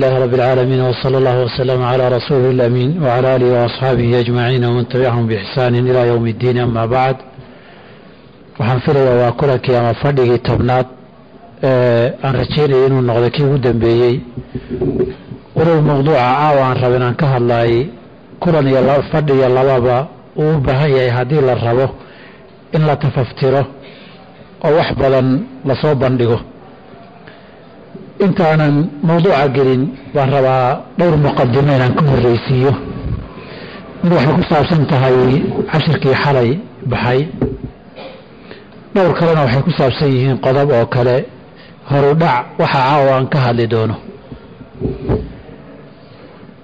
الله رب العالمين وصلى الله وسلم على رسوله الأمين وعلى آله وأصحابه أجمعين ومن تبعهم بإحسان إلى يوم الدين أما بعد waxaan filayaa waa kulankii ama fadhigii tobnaad aan rajeynayay inuu noqdo kii ugu dambeeyey walow mawduuca caawa aan raba inaan ka hadlaayay kulan iyo fadhi iyo lababa uu u baahan yahay haddii la rabo in la tafaftiro oo wax badan lasoo bandhigo intaanan mawduuca gelin baan rabaa dhowr muqadimo inaan ka horreysiiyo mid waxay ku saabsan tahay cashirkii xalay baxay. Dhowr kalena waxay ku saabsan yihiin qodob oo kale horudhac waxa caawa aan ka hadli doono.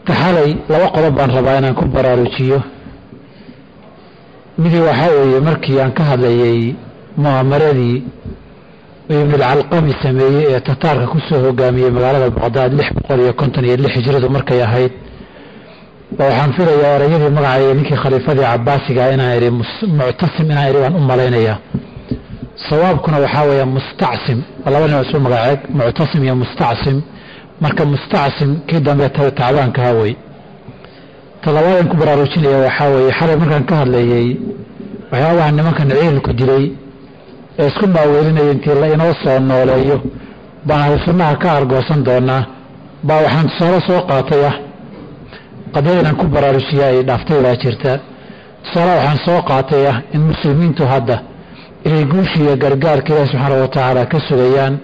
Ta xalay laba qodob baan rabaa inaan ku baraarujiyo. Midii waxaa weeye markii aan ka hadlayay mu'amaradii ibnulcalqami sameeyey ee tataarka ku soo hogaamiyey magaalada baqdaad lix boqol iyo konton iyo lix hijradu markay ahayd. Waxaan filayaa erayadii magaceeya ninkii khaliifadii cabaasiga inaan idhi muctasim inaan idhi baan u malaynayaa sawaabkuna waxaa weeye mustacsim. Laba nin isu magaceed muctasim iyo mustacsim. Marka mustacsim kii dambe tacbaankaha wey talabaadaan ku baraarujinaya waxaa weeye xalay markaan ka hadlayey waxyaabaha nimankan ciilku dilay ee isku maaweelinaya intii la inoo soo nooleeyo. Baan ahlu sunnaha ka argoosan doonaa. Baa waxaan tusaale soo qaatay ah. Qadiyada inaan ku baraarujiya ay dhaaftay baa jirta. Tusaale waxaan soo qaatay ah in muslimiintu hadda inay guushii iyo gargaarka ilaahi subxaana wa tacaala ka sugayaan.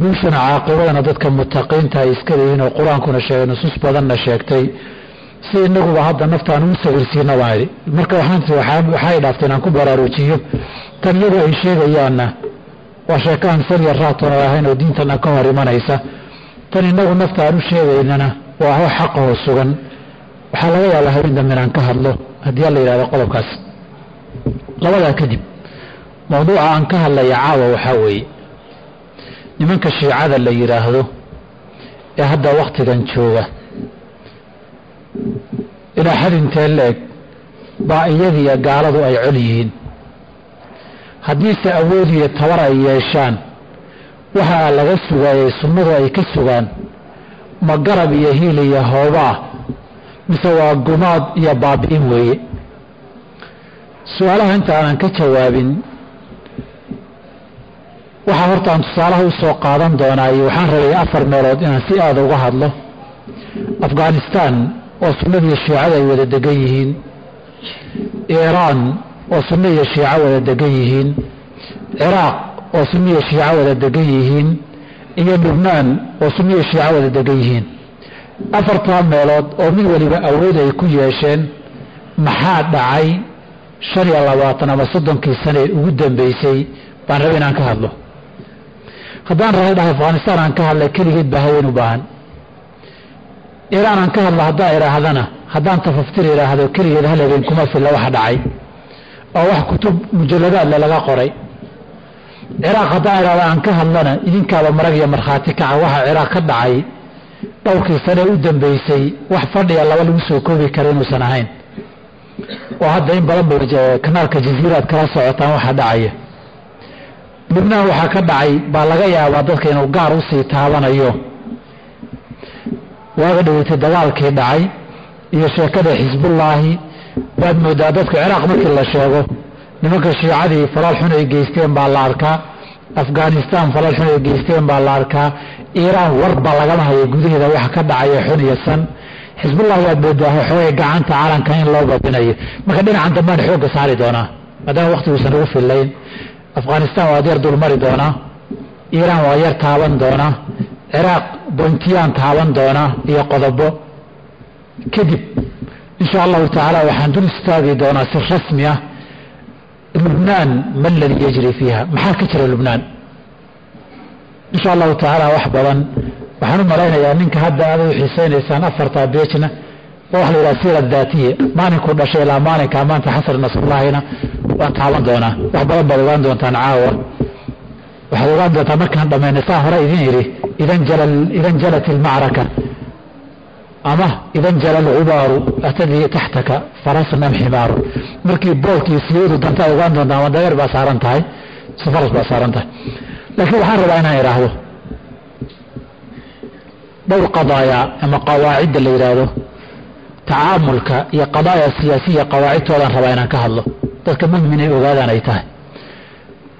Guushana caaqibadana dadka mutaqiinta ay iska leeyihiin oo qur'aankuna sheegay nusuus badanna sheegtay si inaguba hadda naftaan ugu sawirsiina idhi marka waxay dhaaftay inaan ku baraarujiyo. Tan iyagu ay sheegayaanna waa sheekahan sariya raatoon oo ahayn oo diintana ka hor imanaysa. Tan inagu nafta aan u sheegaynana waa wax xaqahoo sugan. Waxaa laga yaabaa habeen dambe inaan ka hadlo. Haddii alla yidhahdo qodobkaas labadaa kadib mawduuca aan ka hadlaya caawa waxaa weeye. Nimanka shiicada la yidhaahdo ee hadda wakhtigan jooga ilaa xad intee la-eg baa iyadiiyo gaaladu ay col yihiin. Haddiise awood iyo tabar ay yeeshaan waxaa laga sugaayay sunnadu ay ka sugaan ma garab iyo hiil iyo hoobaa mise waa gumaad iyo baabi'in weeye. Su'aalaha inta aanan ka jawaabin waxaa horta aan tusaalaha u soo qaadan doonaa iyo waxaan rabay afar meelood inaan si aada uga hadlo. Afghanistan oo sunnadiiyo shiicada ay wada degan yihiin. Iiraan oo sunno iyo shiico wada degan yihiin. Ciraaq oo sunno iyo shiico wada degan yihiin. Iyo lubnaan oo sunno iyo shiico wada degan yihiin. Afartaa meelood oo mid waliba awood ay ku yeesheen maxaa dhacay? Shan iyo labaatan ama soddonkii sane ugu dambeysay baan raba inaan ka hadlo. Haddaan raba dhaha afghanistaan aan ka hadlay keligeed baa haween u baahan iraan aan ka hadlo haddaan idhaahdana haddaan tafaftir idhaahdo keligeed hal habeen kuma filla waxa dhacay. Oo wax kutub mujalladaadle laga qoray. Ciraaq haddaan idhahdo aan ka hadlana idinkaaba marag iyo markhaati kaca waxa ciraaq ka dhacay. Dhowrkii sane u dambeysay wax fadhiga laba lagu soo koobi kara inuusan ahayn. Oo hadda in badan bay kanaalka jaziiraad kala socotaan waxa dhacaya. Lubnaan waxaa ka dhacay baa laga yaabaa dadka inuu gaar u sii taabanayo waaga dhaweytay dagaalkii dhacay iyo sheekada xisbullaahi waad moodaa dadka ciraaq markii la sheego nimanka shiicadii falaal xun ay geysteen baa la arkaa afghanistan falaal xun ay geysteen baa la arkaa iiraan warba lagama hayo gudaheeda waxa ka dhacaya xun iyo san. Xisbullahi waad moodaa xoogay gacanta calanka in loo babinayo marka dhinacan dambaan xoogga saari doonaa maadaama waktiguusan ugu fillayn. Afghanistan waad yar dulmari doonaa iiraan waa yar taaban doonaa ciraaq bontiyaan taaban doonaa iyo qodobo. Kadib insha allahu tacaala waxaan dul istaagi doonaa si rasmi ah lubnaan ma ladii yajri fiiha. Maxaa ka jira lubnaan? Insha allahu tacaala wax badan. Waxaan u malaynayaa ninka hadda aad u xiisaynaysaan afartaa beejna. Waa wax la yidhaha siira daatiya maalinkuu dhashay ilaa maalinka maanta xasan nasrullahina waan taaban doonaa. Wax badan baad ogaan doontaan caawa. Waxaad ogaan doontaa markaan dhammaynay saa hore idin idhi idan jalat ilmacraka ama idan jala alcubaaru atadii taxtaka farasan am ximaaru markii boolkii siyadu danta ogaan doontaa ama dabeer baa saaran tahay safaras baa saaran tahay laakiin waxaan rabaa inaan idhaahdo dhowr qadaaya ama qawaacidda la yidhaahdo tacaamulka iyo qadaaya siyaasiya qawaacidtoodan rabaa inaan ka hadlo dadka muhiim inay ogaadaan ay tahay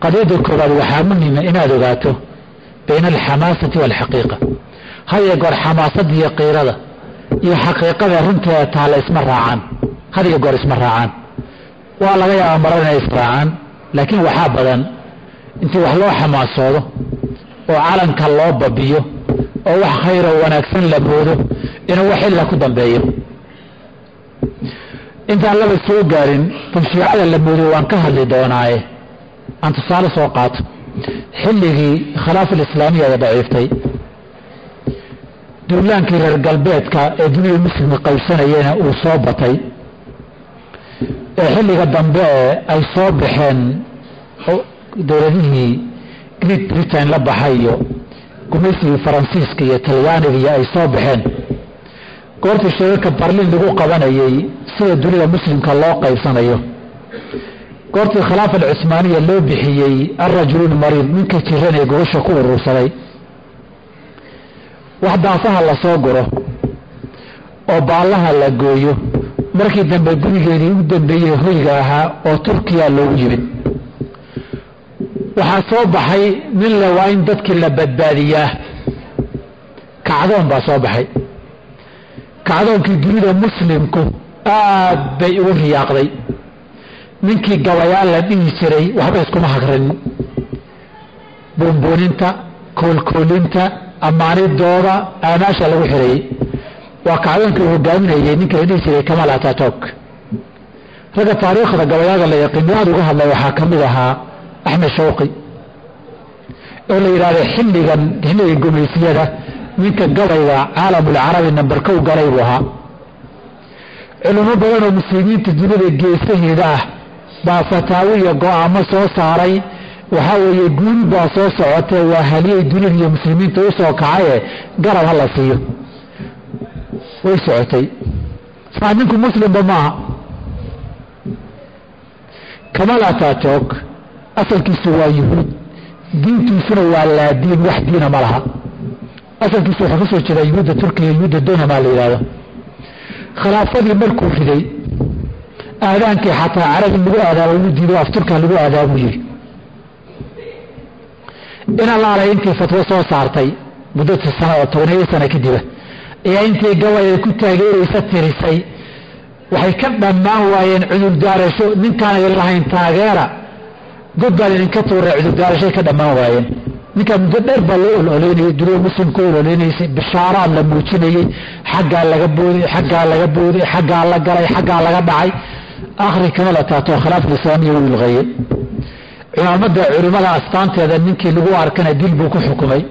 qadiyadda koowaad waxaa muhima inaad ogaato bayna alxamaasati waalxaqiiqa. Hadiyo goor xamaasadda iyo qiirada iyo xaqiiqada runteeda taha la isma raacaan. Hadiyo goor isma raacaan. Waa laga yaaba marar inay israacaan laakiin waxaa badan intii wax loo xamaasoodo oo calanka loo babiyo oo wax khayro wanaagsan la moodo inuu wax illa ku dambeeyo. Intaan laba soo gaarin tanshiicada la moodo waan ka hadli doonaaye. Aan tusaale soo qaato xilligii khilaafal islaamiyada daciiftay. Duulaankii reer galbeedka ee dunida muslimka qaybsanayena uu soo batay. Ee xilliga dambe ee ay soo baxeen dowladihii great britain la baxay iyo gumaysigii faransiiska iyo talyaaniga iyo ay soo baxeen. Goortii shirarka barlin lagu qabanayay sida dunida muslimka loo qaybsanayo goortii khilaafa alcusmaaniya loo bixiyey alrajulu lmariid ninka jiran ee gogosha ku urursaday. Wax daafaha la soo guro oo baallaha la gooyo markii dambe gurigeedii u dambeeyey hoyga ahaa oo turkiya loogu yimid. Waxaa soo baxay nin le waa in dadkii la badbaadiyaa. Kacdoon baa soo baxay. Kacdoonkii dunida muslimku aad bay ugu riyaaqday ninkii gabayaal la dhihi jiray waxba iskuma hagranin buunbuuninta koolkoolinta ammaanidooda aamaasha lagu xirayey waa kacdoonkii hogaaminayay ninka la dhihi jiray kamal atatok ragga taariikhda gabayaaga la yaqiin aad uga hadlay waxaa ka mid ahaa axmed shawqi oo la yidhahda xilligan xilliga gumaysiyada ninka gabayga caalamulcarabi namber kow galay buu ahaa. Culimo badan oo muslimiinta dunida geesaheeda ah baa fataawo iyo go'aamo soo saaray. Waxaa weeye guul baa soo socotee waa haliyey dunida iyo muslimiinta u soo kacaye. Garab ha la siiyo. Way socotay. Saa ninku muslimba maaha kamal atatok asalkiisu waa yuhuud. Diintiisuna waa laadiin wax diina ma laha. Asalkiisu wuxuu ka soo jeedaa yuhuudda turkiya yuhuudda donamaa la yidhahdo khilaafadii markuu riday aadaankii xataa carabi lagu aadaabo uu diido afturka lagu aadaabuu yidhi. In allaalay intii fatwo soo saartay muddo sana oo tobaniyo sana kadiba ayaa intii gabayay ku taageeraysa tirisay. Waxay ka dhammaan waayeen cudurdaarasho ninkaanay lahayn taageera. God baan idinka tuuray cudurdaarashay ka dhammaan waayeen. Ninkaa muddo dheer baa loo ololeynayay dunida muslimka ololeynaysay bishaaraad la muujinayey xaggaa laga booday xaggaa laga booday xaggaa la galay xaggaa laga dhacay akhri kama la taato khilaaf lislaamiya u ilqeeyey cimaamadda culimmada astaanteeda ninkii lagu arkana dil buu ku xukumay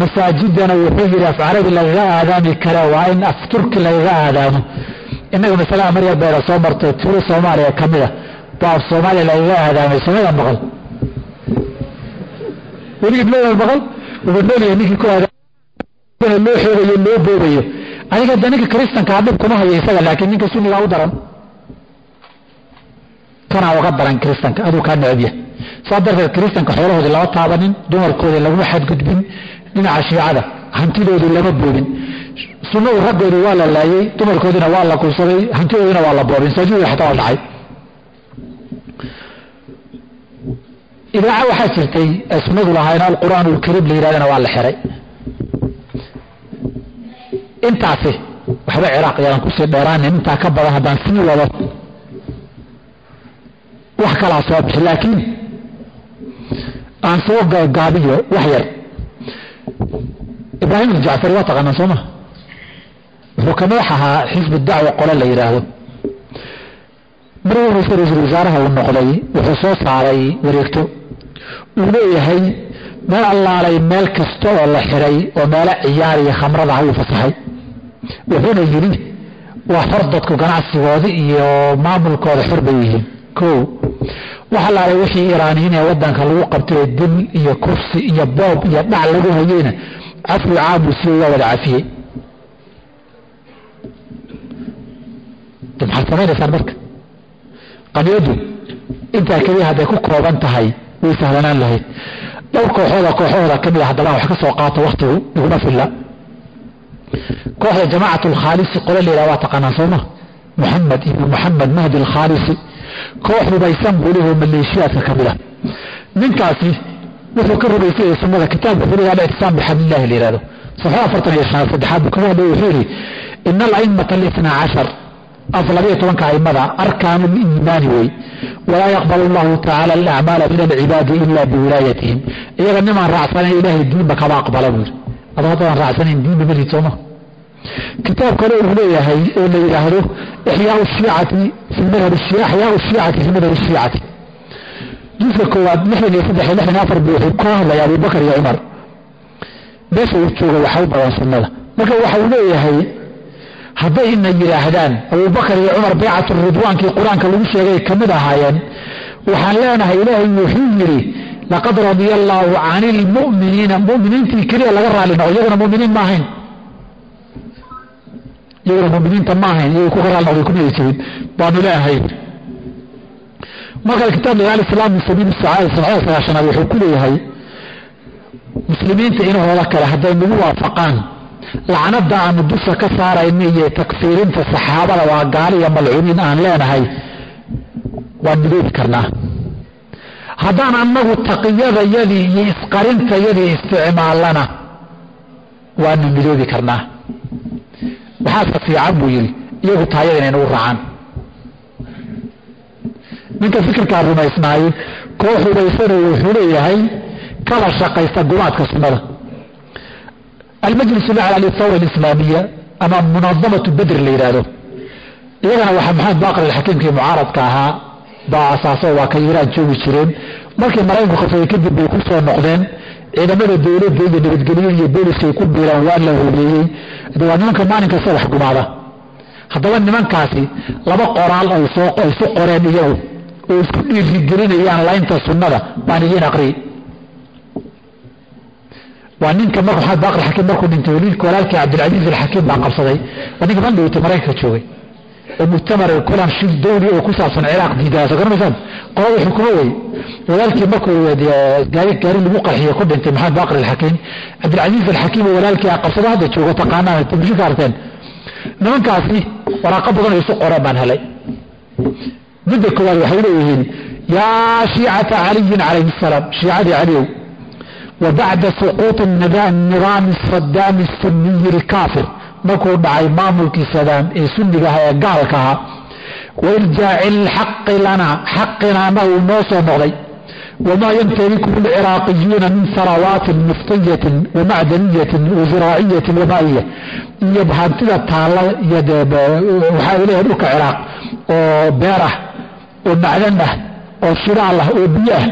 masaajidana wuxuu yidhi af carabi lagaga aadaami kare waa in af turki lagaga aadaamo innaga masalaha marya beera soo martay tuulo soomaaliya ka mid a baa af soomaaliya lagaga aadaamay samada maqal weligii loodan maqal wuxuu noolyahay ninkii ku loo xoogayo loo boobayo adiga da ninka kristanka dhib kuma hayo isaga laakiin ninka sunnigaa u daran kanaa uga daran kristanka aduu kaa necebya saa darteed kristanka xoolahoodii lama taabanin dumarkoodii laguma xadgudbin dhinaca shiicada hantidoodii lama boobin. Sunnadu raggoodii waa la laayey dumarkoodiina waa la kubsaday hantidoodiina waa la boobin. Saajidooda xataa dhacay. Idaaca waxaa jirtay ee sunnadu lahayn alqur'aan ulkariim la yidhahdana waa la xiray. Intaasi waxba ciraaq yaadan ku sii dheeraanin intaa ka badan haddaan sii wado wax kalaa soo bixi laakiin aan soo gaabiyo wax yar. Ibraahim aljacfari waa taqaanaa soo ma? Wuxuu ka madax ahaa xisbu dacwa qole la yidhaahdo horeysa ra'iisul wasaaraha uu noqday wuxuu soo saaray wareegto. Uu leeyahay meel allaalay meel kasta oo la xiray oo meelo ciyaar iyo khamrada ha uu fasaxay. Wuxuuna yidhi waa xor dadku ganacsigooda iyo maamulkooda xor bay yihiin o wax allaalay wixii iraaniyiin ee wadanka lagu qabtay dil iyo kursi iyo boob iyo dhac lagu hayeyna cafwi caamu si waa wada cafiyey. Maxaad samaynaysaan marka. Qaniyadu intaa keliya hadday ku kooban tahay way sahlanaan lahayd. Dhowr kooxooda kooxahooda ka mid a haddana wax ka soo qaata waktigu iguma filla. Kooxda jamacat alkhaalisi qole la yidhaha waa taqaanaan sooma muxamed ibnu muxamed mahdi alkhaalisi koox rubaysan buu leho maleeshiyaadka ka mida ninkaasi wuxuu ka rubaysanyay sunnada kitaabka filiga alictisaam bixablillahi la yihahdo saxo afartan iyo shanaad saddexaad buu kaga hadlay wuxuu yidhi ina alaimata alitna cashar. Af labayo tobanka aimada arkaanu liimaani wey. Walaa yaqbal allahu tacaala alacmaala min alcibaadi ila biwilaayatihim. Iyaga nimaan raacsanayn ilaahay diinba kama aqbala buu yidhi. Ado haddaan raacsanayn diinba ma rid sooma kitaab kale uu leeyahay oo la yidhaahdo ixyaau shiicati fi madhab shiicati juska koowaad lixdan iyo saddex iyo lixdan iyo afar buu wuxuu ka hadlaya abubakar iyo cumar. Meesha uu jooga waxa u badan sunnada. Marka waxa uu leeyahay hadday ina yidhaahdaan abubakar iyo cumar baycatu ridwaankii qur'aanka lagu sheegay ka mid ahaayeen waxaan leenahay ilaahay wuxuu yidhi laqad radia allaahu cani ilmu'miniina mu'miniintii keliya laga raali noqo iyaguna muminiin ma ahayn iyaguna muminiinta ma ahayn iyagu ku ka raali noqday kuma ay baanu leeahay marka kitaab alislaam min sabiil sacaada sabcada sagaashanaad wuxuu ku leeyahay muslimiinta inahooda kale hadday nagu waafaqaan. Lacnada aanu dusha ka saarayna iyo takfiirinta saxaabada waa gaali iyo malcuuniin aan leenahay waan midoobi karnaa. Haddaan annagu taqiyadayadii iyo isqarintayadii isticmaalana waanu midoobi karnaa waxaase fiican buu yidhi? Iyagu taayada inay nagu raacaan. Ninka fikirkaa rumaysnaayey koo hubaysana wuxuu leeyahay kala shaqaysta gumaadka sunnada. Almajlis lacla lithawra alislaamiya ama munadamatu bedr la yidhaahdo. Iyagana waxaa maxamed baaqir alxakiimkii mucaaradka ahaa baa asaaso waa ka iraan joogi jireen. Markii maraykanku khasabay kadib bay ku noqdeen ciidamada dowladda iyo nabadgelyo iyo booliskay ku biiraan waa la hubeeyey waa nimanka maalin kasta wax gumaada haddaba nimankaasi laba qoraal ay isu qoreen iyagu oo isku dhiirigelinayaan laynta sunnada baan idiin aqriyey waa ninka mar maxamed baaqir xakiim markuu dhintay waliilka walaalkii cabdilcasiis alxakiim baa qabsaday. Waa ninka man dhaweyta maraykanka joogay kulan shil dawli oo ku saabsan ciraaq diidaasa garanaysaan qolada xukumo wey walaalkii markuu gaari lagu qarxiyo ku dhintay maxamed baaqir alxakiim cabdilcasiis alxakiim oo walaalkii qabsado hadda joogo taqaanaan telefishinka arteen nimankaasi waraaqo badan isu qoreen baan helay. Midda koowaad waxay leeyihiin yaa shiicata caliyin calayhi salaam shiicadii caliyow wa bacda suquuti nidaami sadaami suniyi ilkaafir markuu dhacay maamulkii sadaam ee sunniga aha ee gaalka ahaa wairjaaci lxaqi lana xaqina anagu noo soo noqday. Wamaa yamtalikuhu lciraaqiyuuna min sarawaatin muftiyatin wamacdaniyatin waziraaciyatin wamaiya iyo hantida taalla iyo waxaa leeyahay dhulka ciraaq oo beer ah oo macdan ah oo shidaal ah oo biyo ah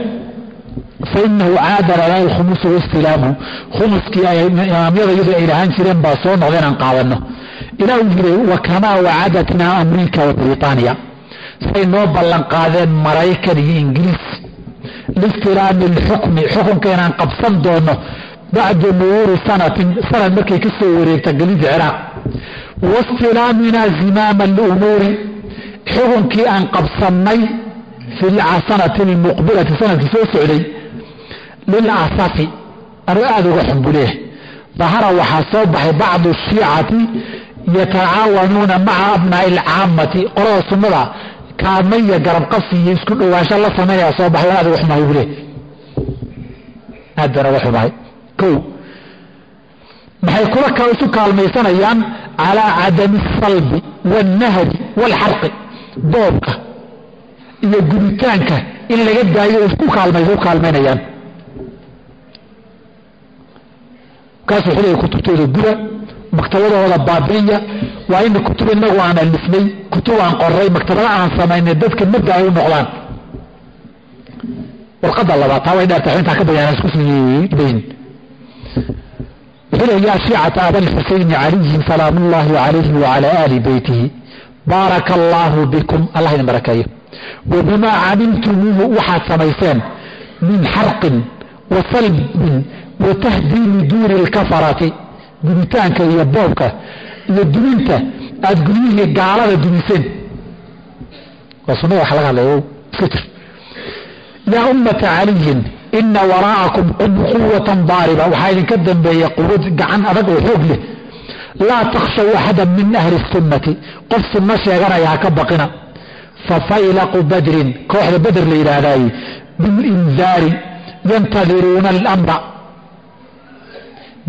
fainahu caada lana alkhumusu waistilaamu khumuskii imaamyada iyadu ay lahaan jireen baa soo noqda inaan qaadano ilah uu wakamaa wacadatnaa amriika wa say noo ballan qaadeen maraykan iyo ingiriis listilaami lxukmi xukunka inaan qabsan doono bacda nuhuuri sanatin sanad markay ka wareegta gelida ciraaq waistilaaminaa zimaama lumuuri xukunkii aan qabsannay fi sanati lmuqbilati sannadkii soo socday lilasafi anu aada uga xumbuleeh dahara waxaa soo baxay bacdu shiicati yatacaawanuuna maca abnaai alcaamati qolada sunnada kaadmaya garabqasi iyo isku dhowaansho la samaynaya soo baxay aada uga xumahay bule aad baan uga xumahay ko maxay kula isu kaalmaysanayaan calaa cadami asalbi wاlnahbi wاlxarqi boobka iyo guditaanka in laga daayo isku kaalmaysa u kaalmaynayaan. Kaas wuxuu leeyahy kutubtooda guda maktabadahooda baabi'iya waa in kutub inagu aan alifnay kutub aan qoray maktabada aan samaynay dadka madda ay u noqdaan. Warqadda labaad taa way dheertahay intaa ka bayaana isku bayn wuxuu leeyahy yaa shiicata abalxusayni caliyin salaamu ullahi calayhi wacala aali beytihi. Baaraka allaahu bikum. Allah idin barakeeyo wabimaa camiltumuuhu waxaad samayseen min xarqin wa salbin wa tahdiimi duuri lkafarati gubitaanka iyo boobka iyo duminta aada guryihii gaalada dumiseen waa sunada waxa laga hadlaya iska yaa ummata caliyin ina waraa'akum quwatan daariba waxaa idinka dambeeya quwad gacan adag oo xoog leh laa takhshaw axada min ahli sunnati qof sunno sheeganaya ha ka baqina fafaylaqu badrin kooxda beder la yidhaahdaay bilindaari yantadiruuna alamra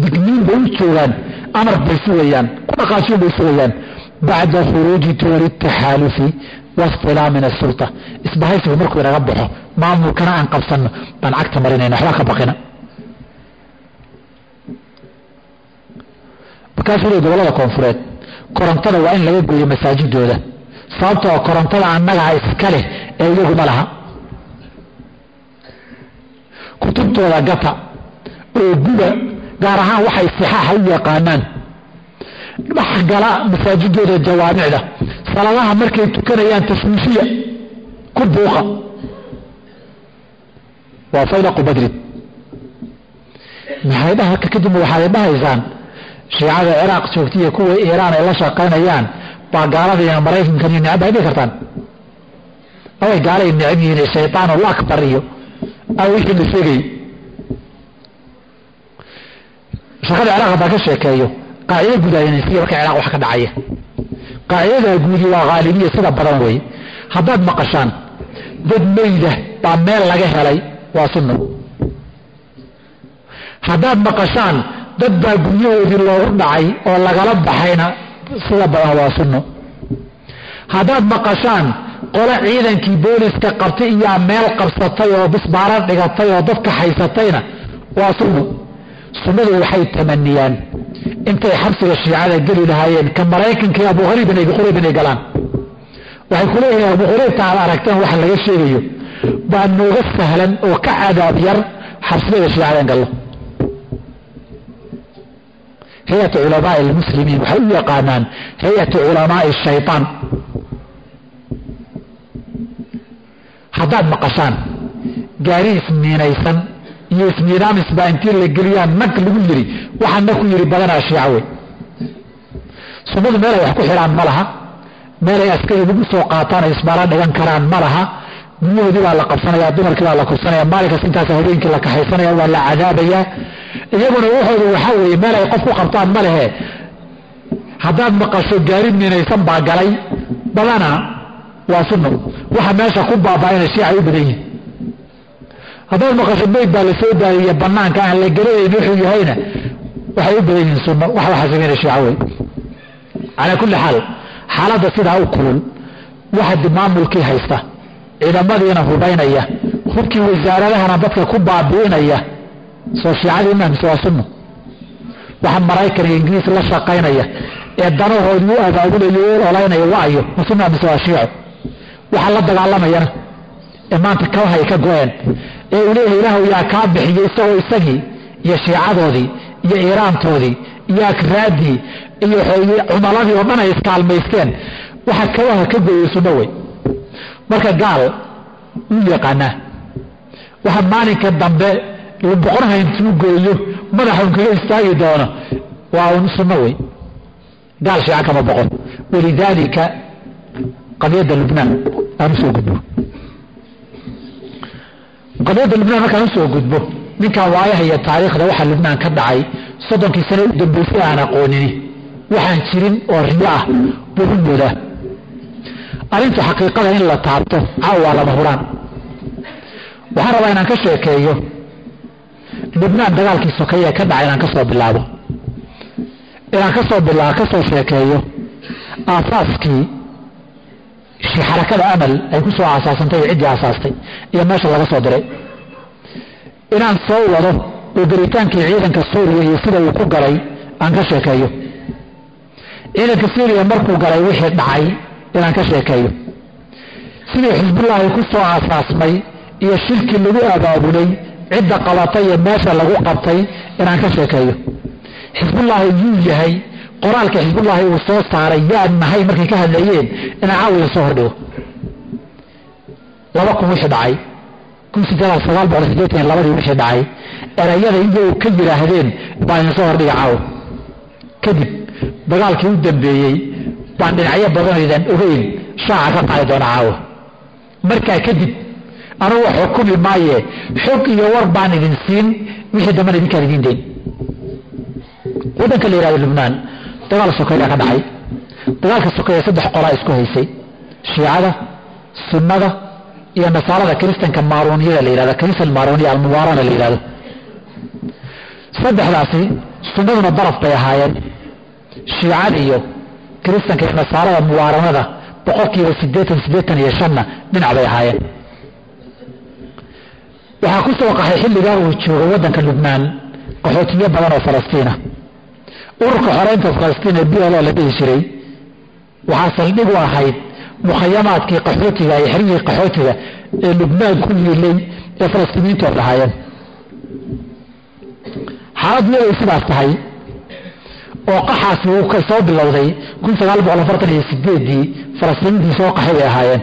digniin bay u joogaan amar bay sugayaan ku dhaqaashin bay sugayaan bacda khuruuji tuwari taxaalufi wastilaa min asulta isbahaysigu markuu inaga baxo maamulkana aan qabsanno baan cagta marinayna waxbaa ka baqina markaasuu le gobollada koonfureed korontada waa in laga gooyo masaajidooda sababtoo korontada annagaa iska leh ee iyaguma laha. Kutubtooda gata oo guba gaar ahaan waxay sixaaxa u yaqaanaan. Dhexgala masaajidooda jawaamicda saladaha markay tukanayaan tashwiishiya ku buuqa. Waa faylaqu badrin maxay dhaha kadib waxaad dhahaysaan shiicada ciraaq joogtiiyo kuwa iiraan ay la shaqaynayaan baa gaaladiina maraykankan iyo necab ay dhihi kartaan. Away gaalay necab yihiin shaytaan akbar iyo wixii la sheegay. Shaqada ciraaq haddaan ka sheekeeyo qaacido gudayansiya marka ciraaq wax ka dhacaya. Qaacidadaa guudi waa haalibiya sida badan weeye haddaad maqashaan dad meyda baa meel laga helay waa sunno. Haddaad maqashaan dad baa guryahoodii loogu dhacay oo lagala baxayna sida badan waa sunno. Haddaad maqashaan qole ciidankii booliska qabtay iyaa meel qabsatay oo bisbaaran dhigatay oo dadka haysatayna waa sunno. Sunnadu waxay tamaniyaan intay xabsiga shiicada geli lahaayeen ka maraykanka abu hariib abi qurayb inay galaan. Waxay ku leeyihiin abu quraybta aad aragteen waxa laga sheegayo. Baa nooga sahlan oo ka cadaab yar xabsiyada shiicada in gallo hay'atu culamaai lmuslimiin waxay u yaqaanaan hay'atu culamaai shaytaan haddaad maqashaan gaari ismiinaysan iyo ismiinaamis baa intii la geliyaan nag lagu yiri waxaa nag ku yiri badanaa shiica wey sunnadu meelay wax ku xidhaan ma laha meelay askari lagu soo qaataan ay isbaala dhigan karaan ma laha guryahoodii baa la qabsanaya dumarkii baa la kursanaya maalinkaas intaas habeenkii la kaxaysanaya waa la cadaabayaa iyaguna waxooda waxaa weeye meel ay qof ku qabtaan ma lehe. Haddaad maqasho gaari minaysan baa galay. Badana waa sunno waxa meesha ku baaba'ayna shiicay u badan yihiin haddaad maqasho meyd baa la soo daayaya banaanka aan la garanayn wuxuu yahayna waxay u badan yihiin sunno wax waxaa shiica wey calaa kulli xaal xaaladda sidaa u kulul. Waxa maamulkii haysta ciidamadiina hubaynaya hubkii wasaaradahana dadka ku baabi'inaya soo shiicadii ma mise waa sunno waxa maraykan ingiriis la shaqaynaya. Ee danahoodii u abaabulayo u olaynaya waayo ma sunna mise waa shiico waxa la dagaalamayana ee maanta kabahay ka go-een. Ee uu leeyahay ilaahu yaa kaa bixiyey isagoo isagii iyo shiicadoodii iyo iiraantoodii iyo akraadii iyo cumaladii oo dhan ay iskaalmaysteen. Waxa kabaha ka gooyey sunno wey. Marka gaal wuu yaqaanaa. Waxa maalinka dambe boqonaha intuu gooyo madaxun kaga istaagi doono waa un sunno wey gaal shiica kama boqon. Walidaalika qadiyadda lubnaan aan u soo gudbo. Qadiyadda lubnaan markaan u soo gudbo ninkaan waayaha iyo taariikhda waxaa lubnaan ka dhacay soddonkii sane u dambeysay aan aqoonini. Waxaan jirin oo riyo ah buu u moodaa. Xaqiiqada in la taabto caawa lama huraan. Waxaan rabaa inaan ka sheekeeyo lubnaan dagaalkii sokeeye ka dhacay inaan ka soo bilaabo. Inaan ka soo bilaa ka soo sheekeeyo aasaaskii xarakada amal ay ku soo aasaasantay ciddii aasaastay iyo meesha laga soo diray. Inaan soo wado oo garitaankii ciidanka suuriya iyo sida uu ku galay aan ka sheekeeyo. Ciidanka suuriya markuu galay wixii dhacay inaan ka sheekeeyo. Sidii xisbullaahi ku soo aasaasmay iyo shirkii lagu abaabulay cidda qabatay iyo meesha lagu qabtay inaan ka sheekeeyo. Xisbullaahi yuu yahay qoraalka xisbullaahi uu soo saaray yaan nahay markay ka hadlayeen inaan caawiga soo hordhigo. Laba kun wixii dhacay. Kun sideedaad sagaal boqol sideetan labadii wixii dhacay erayada iyagu ka yidhaahdeen baan idin soo hordhiga caawa kadib dagaalkii u dambeeyey baan dhinacyo badanaydan ogeyn shaaca ka qaadi doona caawa markaa kadib anugu xukumi maaye xog iyo war baan idin siin wixii dambana idinkaan idin dayn waddanka la yihahdo lubnaan dagaal sokeeyaa ka dhacay dagaalka sokeeya saddex qolaa isku haysay. Shiicada sunnada iyo nasaarada kiristanka maaruuniyada la yihahdo kiristan maaruuniya almuwaarana la yihahdo saddexdaasi sunnaduna daraf bay ahaayeen. Shiicada iyo kiristanka iyo nasaarada muwaaranada boqolkiiba sideetan sideetan iyo shanna dhinac bay ahaayeen waxaa ku soo qaxay xilligaa uu joogo waddanka lubnaan qaxootiyo badan oo falastiina. Ururka xoreynta falastiin ee b l o la dhihi jiray waxaa saldhig u ahayd mukhayamaadkii qaxootiga iyo xerihii qaxootiga ee lubnaan ku yiilay ee falastiiniyiintu ay lahaayeen. Xaaladdu yaday sidaas tahay oo qaxaasi uu soo bilowday kun sagaal boqol afartan iyo sideedii falastiiniintii soo qaxay bay ahaayeen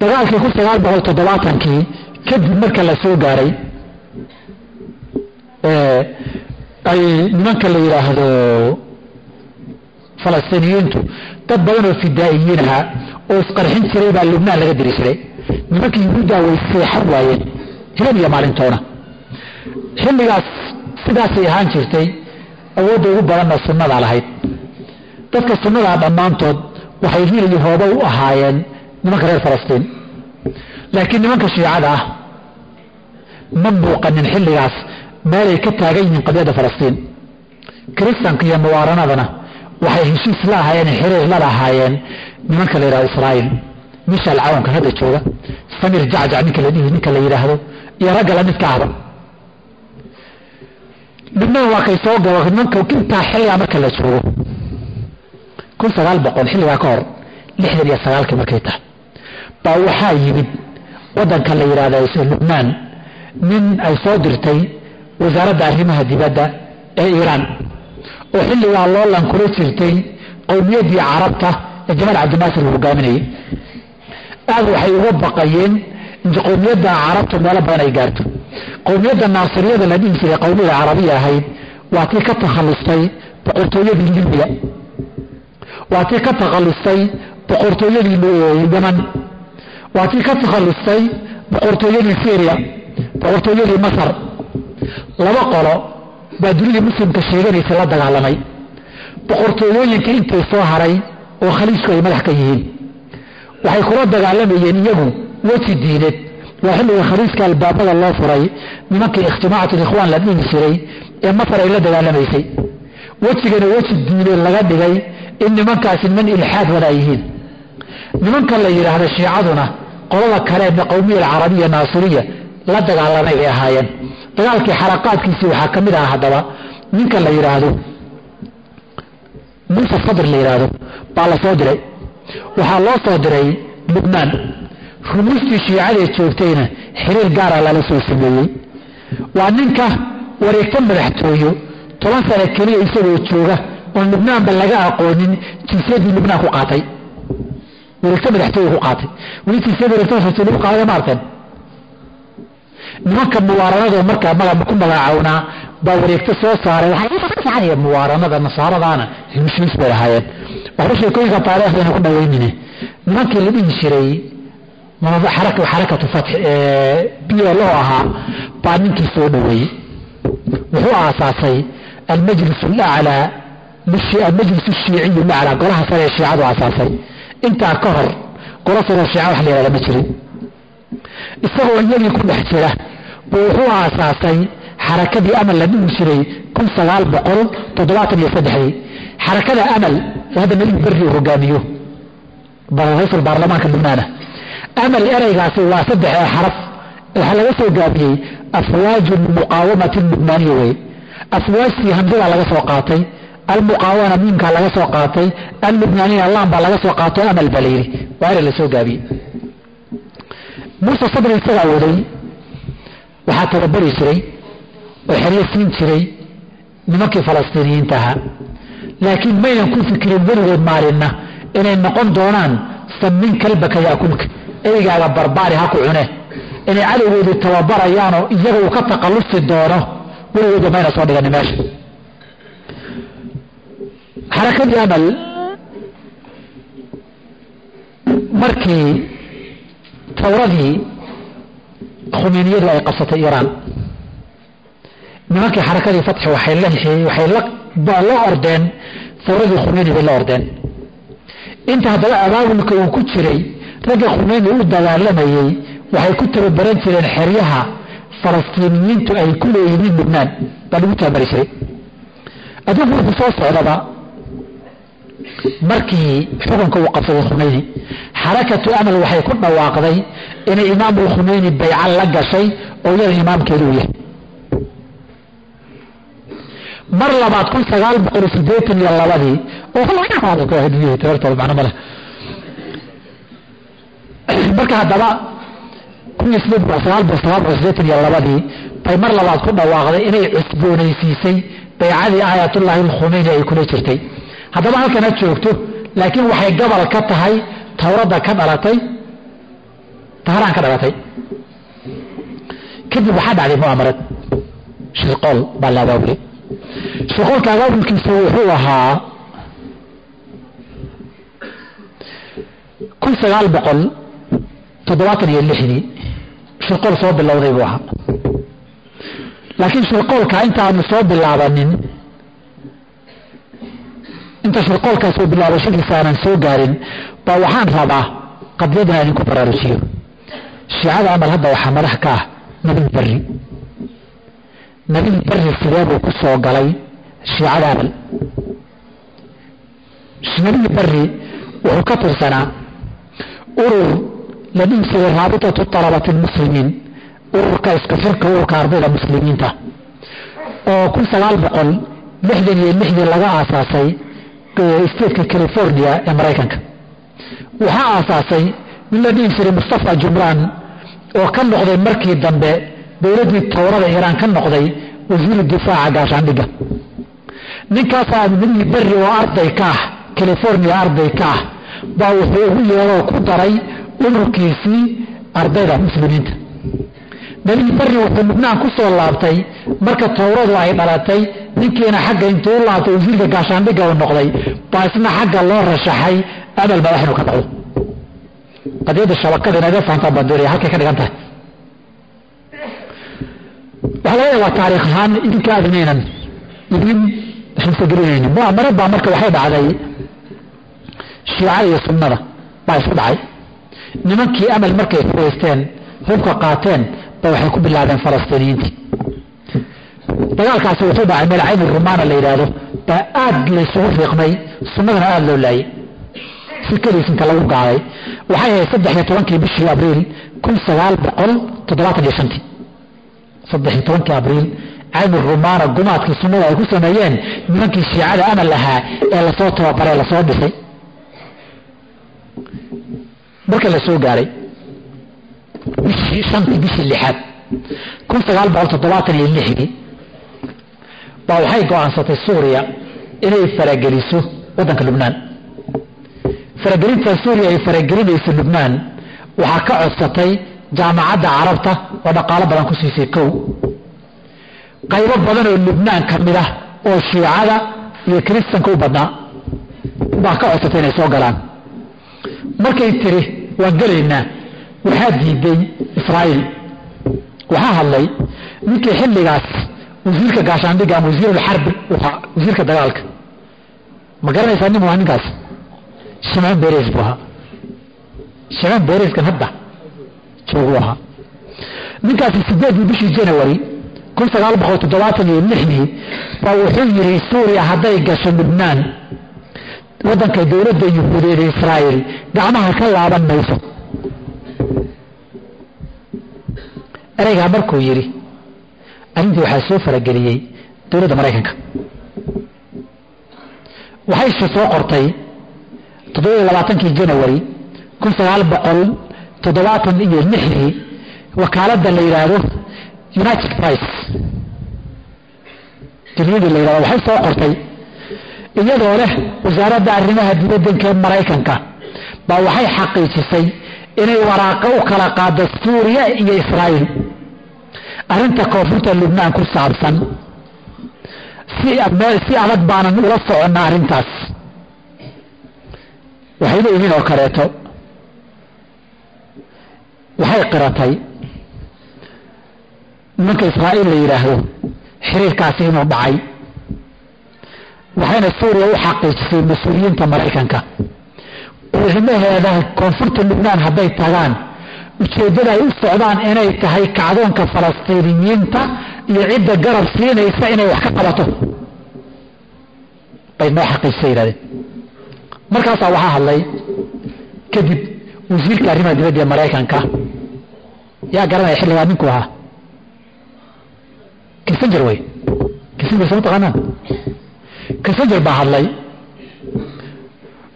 dagaalkii kun sagaal boqol toddobaatankii kadib marka la soo gaaray ay nimanka la yidhaahdo falastiiniyiintu dad badan oo fidaa'iyiin ahaa oo isqarxin jiray baa lubnaan laga diri jiray. Nimankii yuhuuddaa way seexan waayeen hilan iyo maalintoona. Xilligaas sidaasay ahaan jirtay awoodda ugu badanna sunnadaa lahayd. Dadka sunnadaa dhammaantood waxay hil iyo hooba u ahaayeen nimanka reer falastiin. Laakiin nimanka shiicada ah ma muuqanin xilligaas meelay ka taagan yihiin qadiyadda falastiin. Kiristanka iyo muwaaranadana waxay heshiis la ahaayeen xiriir la lahaayeen nimanka la yidhahdo israa'iil. Mishaal cawanka hadda jooga samir jacjac ninka la dhihi ninka la yidhaahdo iyo ragga la midka ahba. Lubnaan waa kay soo gabo nimanka intaa xilligaa marka la joogo. Kun sagaal boqol xilligaa ka hor lixdan iyo sagaalkii markay tahay baa waxaa yimid waddanka la yidhahda lubnaan. Nin ay soo dirtay wasaaradda arrimaha dibadda ee iiraan. Oo xilligaa loolan kula jirtay qowmiyaddii carabta ee jamaal cabdinaasir uu hogaaminayay. Aad waxay uga baqayeen in qowmiyadda carabtu meelo badan ay gaarto. Qowmiyadda naasiriyada la dhihi jiray qowmiyada carabiya ahayd waa tii ka takhallustay boqortooyadii libiya. Waa tii ka takhallustay boqortooyadii yaman waa tii ka takhallustay boqortooyadii syriya boqortooyadii masar. Laba qolo baa dunidii muslimka sheeganaysa la dagaalamay. Boqortooyooyinka intay soo haray oo khaliijku ay madax ka yihiin. Waxay kula dagaalamayeen iyagu weji diineed. Waa xilliga khaliijka albaabada loo furay nimankii ikhtimaacat ikhwaan la dhihi jiray ee masar ay la dagaalamaysay wejigana weji diineed laga dhigay in nimankaasi niman ilxaad wada yihiin nimanka la yidhaahda shiicaduna qolada kale qowmiya alcarabiya naasiriya la dagaalamay bay ahaayeen. Dagaalkii xaraqaadkiisii waxaa ka mid aha haddaba ninka la yidhaahdo muuse sadr la yidhaahdo baa la soo diray. Waxaa loo soo diray lubnaan. Rumustii shiicadee joogtayna xiriir gaara lala soo sameeyey. Waa ninka wareegto madaxtooyo toban sano keliya isagoo jooga oon lubnaanba laga aqoonin jinsiyadii lubnaan ku qaatay wareegto madaxtooye ku qaatay jinsiyada wareegto lagu qaadaya maarteen nimanka muwaaranado markaa maga ku magacaawnaa baa wareegto soo saaray waxaa muwaaranada nasaaradaana heshiis bay ahaayeen waxba sheekooyinka taariikhdayna ku dhaweynine nimankii la dhihi jiray xarakatu fatx biolo ahaa baa ninkii soo dhaweeyey wuxuu aasaasay almajlis alaclaa almajlis ashiiciyu laclaa golaha sare ee shiicadu aasaasay intaa ka hor saroo shiica wax la ma jirin. Isagoo iyagii ku dhex jira buu wuxuu aasaasay xarakadii amal la dhihi jiray kun sagaal boqol toddobaatan iyo saddexdii. Xarakada amal ee hadda malik berri hogaamiyo raiisul baarlamaanka lubnaana. Amal ereygaasi waa saddex xaraf waxaa laga soo gaabiyey afwaaju muqaawamati lubnaaniya wey afwaajtii hamsadaa laga soo qaatay almuqaawana miimkaa laga soo qaatay allubnaaniya laan baa laga soo qaato amal baa waa erey la soo gaabiyey muuse sadri isagaa waday. Waxaa tababari jiray. Oo xeryo siin jiray. Nimankii falastiiniyiinta ahaa. Laakiin maynan ku fikirin weligood maalinna inay noqon doonaan samin kalbaka yaakulka eygaaga barbaari ha ku cune. Inay cadowgoodii tababarayaanoo iyaga uu ka taqallusi doono weligoodba mayna soo dhigani meesha xarakadii amal markii tawradii khumeyniyadu ay qabsatay iiraan nimankii xarakadii fatxi waxay la baa la ordeen fawradii khumeyni bay la ordeen inta haddaba abaabulka uu ku jiray ragga khumeyni u dagaalamayey waxay ku tababaran jireen xeryaha falastiiniyiintu ay ku leeyihiin lubnaan baa lagu tababari jiray adduunku wuxuu soo socdaba markii xukunka uu qabsaday khumeyni xarakatu amal waxay ku dhawaaqday inay imaamul khumeyni bayca la gashay oo iyada imaamkeedu uu yahay. Mar labaad kun sagaal boqol sideetan iyo labadii marka haddaba kun iyo sideed boqol iyo labadii bay mar labaad ku dhawaaqday inay cusboonaysiisay baycadii aayatullaahi alkhumeyni ay kula jirtay haddaba halkan ha joogto laakiin waxay gabal ka tahay tawradda ka dhalatay tahraan ka dhalatay. Kadib waxaa dhacday mu'amarad. Shirqool baa la abaabulay. Shirqoolka abaabulkiisa wuxuu ahaa kun sagaal boqol toddobaatan iyo lixdii. Shirqool soo bilowday buu ahaa. Laakiin shirqoolka intaanu soo bilaabanin inta shirqoolkaasoo bilaabashadiisa aanan soo gaarin baa waxaan rabaa qadyadan idinku baraarujiyo shiicada amal hadda waxaa madax ka ah nabil berri nabil berri sidee buu galay shiicada amal nabil berri wuxuu ka tirsanaa urur la dhihi raabitatu talabati lmuslimiin ururka iska firka ururka ardayda muslimiinta. Oo kun sagaal boqol lixdan iyo lixdii laga aasaasay stateka california ee maraykanka waxaa aasaasay nin la dhihi jiray mustafa jumraan oo ka noqday markii dambe dowladdii tawrada iiraan ka noqday wasiiru difaaca gaashaandhigga. Ninkaasaa nabii berri oo arday ka ah california arday ka ah baa wuxuu ugu yeeroo ku daray ururkiisii ardayda muslimiinta nabii berri wuxuu lubnaan ku soo laabtay marka tawradu ay dhalatay ninkiina xagga intuu u laabtay wasiirka gaashaandhigga uu noqday baa isna xagga loo rashaxay amal madax inuu ka dhacdo qadiyadda shabakada inaga fahantaan baan halkay ka dhigan tahay. Waxaa laga yaabaa taariikh ahaan idinka aadinaynan idin xiisagelinaynin mu'amarad baa marka waxay dhacday shiicada iyo sunnada baa isku dhacay. Nimankii amal markay xureysteen hubka qaateen ba waxay ku bilaabeen falastiiniyiintii dagaalkaasi wuxuu dhacay meel cayni rumaana la yidhaahdo baa aad laysugu riiqmay sunnadana aada loo laayay. Si keliisinka lagu gaaday waxay ahayd saddex iyo tobankii bishii abriil kun sagaal boqol toddobaatan iyo shantii. Saddex iyo tobankii abriil cayni rumaana gumaadkii sunnada ay ku sameeyeen nimankii shiicada amal lahaa ee la soo tababaray la soo dhisay. Marka la gaaray bishii shantii bishii lixaad kun sagaal boqol toddobaatan iyo lixdii baa waxay go'aansatay suuriya inay farageliso waddanka lubnaan faragelinta suuriya ay faragelinayso lubnaan waxaa ka codsatay jaamacadda carabta oo dhaqaalo badan ku siisay kow qaybo badan oo lubnaan ka mid ah oo shiicada iyo kiristanka u badnaa baa ka codsatay inay soo galaan markay tiri waan gelaynaa waxaa diiday israa'iil. Waxaa hadlay ninkii xilligaas wasiirka gaashaandhigga ama wasiirulxarbi wasiirka dagaalka. Ma garanaysaa nin waa ninkaas? Shimcon beres buu ahaa. Shimcon bereskan hadda jooguu ahaa. Ninkaasi sideedii bishii janawari kun sagaal boqol toddobaatan iyo lixdii baa wuxuu yidhi suuriya hadday gasho lubnaan waddanka dowladda yuhuudeed ee israa'iil gacmaha ka laaban mayso ereygaa markuu yidhi arrintii waxaa soo farageliyey dowladda maraykanka. Waxay soo qortay toddoba iyo labaatankii janawari kun sagaal boqol toddobaatan iyo lixdii wakaaladda la yidhaahdo united price jariidii la yidhahdo waxay soo qortay iyadoo leh wasaaradda arrimaha dibaddanka ee maraykanka. Baa waxay xaqiijisay inay waraaqa u kala qaado suuriya iyo israa'iil. Arrinta koonfurta lubnaan ku saabsan si si adag baanan ula soconna arrintaas. Waxay leeyihiin oo kaleeto waxay qiratay. Nimanka israa'iil la yidhaahdo xiriirkaasi inuu dhacay. Waxayna suuriya u xaqiijisay mas'uuliyiinta maraykanka ciidamaheeda koonfurta lubnaan hadday tagaan. Ujeeddada ay u socdaan inay tahay kacdoonka falastiiniyiinta iyo cidda garab siinaysa inay wax ka qabato. Bay noo xaqiijisay yidhahdeen markaasaa waxaa hadlay kadib wasiirka arrimaha dibadda ee maraykanka yaa garanaya xilligaa ninku ahaa. Kissinger wey kissinger soo taqaanaan kissinger baa hadlay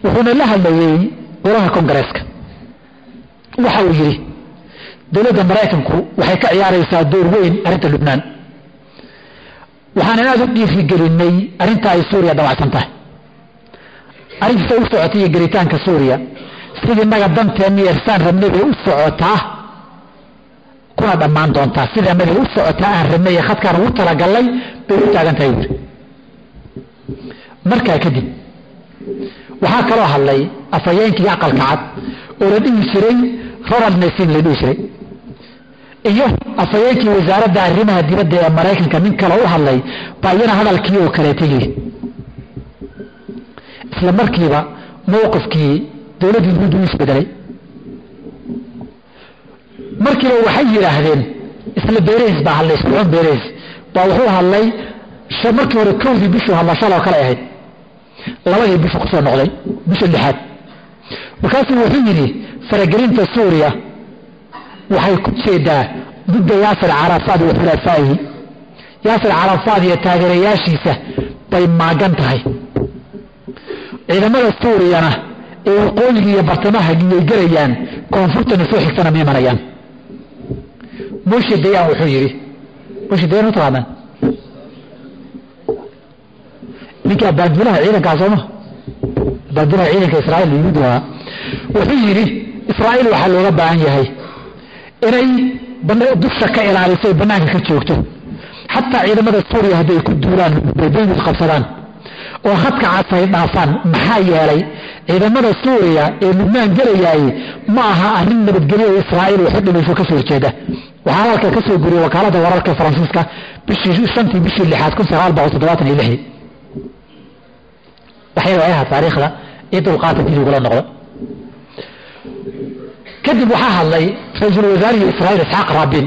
wuxuuna la hadlayey golaha kongareeska waxa uu yidhi dowladda maraykanku waxay ka ciyaaraysaa door weyn arrinta lubnaan. Waxaanan aada u dhiirigelinay arrinta ay suuriya dabacsan tahay. Arrintiisa u socotay iyo gelitaanka suuriya sidii naga danteenna iyo irsaan rabnay bay u socotaa? Kuna dhammaan doontaa sida naga u socotaa aan rabnay ee khadkaan ugu talagalnay bay u taagan tahay buuri markaa kadib waxaa kaloo hadlay afhayeenkii aqalka cad oo la dhihi jiray ronald nasin la dhihi jiray. Iyo afhayeenkii wasaaradda arrimaha dibadda ee maraykanka nin kale u hadlay baa iyana hadalkii oo kaleeta yidhi isla markiiba mowqifkii dowladdii uu isbedelay markiiba waxay yidhaahdeen isla beres baa hadlay isbucon beres baa wuxuu hadlay markii hore kowdii bishuu hadla shaloo kale ahayd labadii bishu ku soo noqday bisha lixaad. Markaasuu wuxuu yidhi faragelinta suuriya waxay ku jeedaa didda yaasir carafaad wa xulafaa'ihi yaasir carafaad iyo taageerayaashiisa bay maagan tahay. Ciidamada suuriyana ee waqooyiga iyo bartamaha giyay gelayaan koonfurtana soo xigtana ma imanayaan. Moshe dayan wuxuu yidhi moshe dayan ma ninkii abaandilaha ciidankaa sooma abaandilaha ciidanka israa'iil yuhuudu ahaa wuxuu yidhi israa'iil waxaa looga baahan yahay inay dusha ka ilaaliso ay bannaanka ka joogto. Xataa ciidamada suuriya hadday ku duulaan baybaygus qabsadaan. Oo hadka cas ay dhaafaan. Maxaa yeelay ciidamada suuriya ee lubnaan gelayaay ma aha arrin nabadgelyo israa'iil waxu dhimayso ka soo horjeeda waxaa halka ka soo guriyey wakaaladda wararka faransiiska bishii shantii bishii lixaad kun sagaal boqol toddobaatan iyo lixdii waxyaga ayaha taariikhda iyo dulqaata dib igula noqdo. Kadib waxaa hadlay ra'iisul wasaarihii israa'iil isxaaq rabin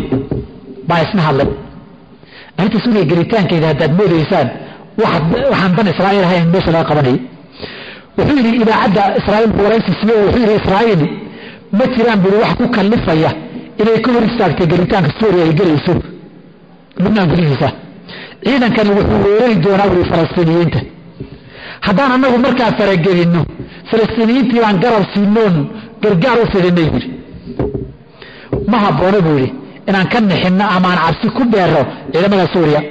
baa isna hadlay. Arrinta suuriya gelitaankeeda haddaad moodaysaan waxaan dan israa'iil ahayn meesha laga qabanayay wuxuu yidhi idaacadda israa'iil buu wuxuu yidhi israa'iil ma jiraan buri wax ku kallifaya inay ka hor istaagtay gelitaanka suuriya ay gelayso. Lubnaan gudihiisa ciidankani wuxuu weerari doonaa buri falastiiniyiinta haddaan annagu markaa faragelinno falastiiniyiintii baan garab siinoon gargaar u fidinay buuhi ma habboona buu yidhi. Inaan ka nixinno amaan cabsi ku beero ciidamada suuriya.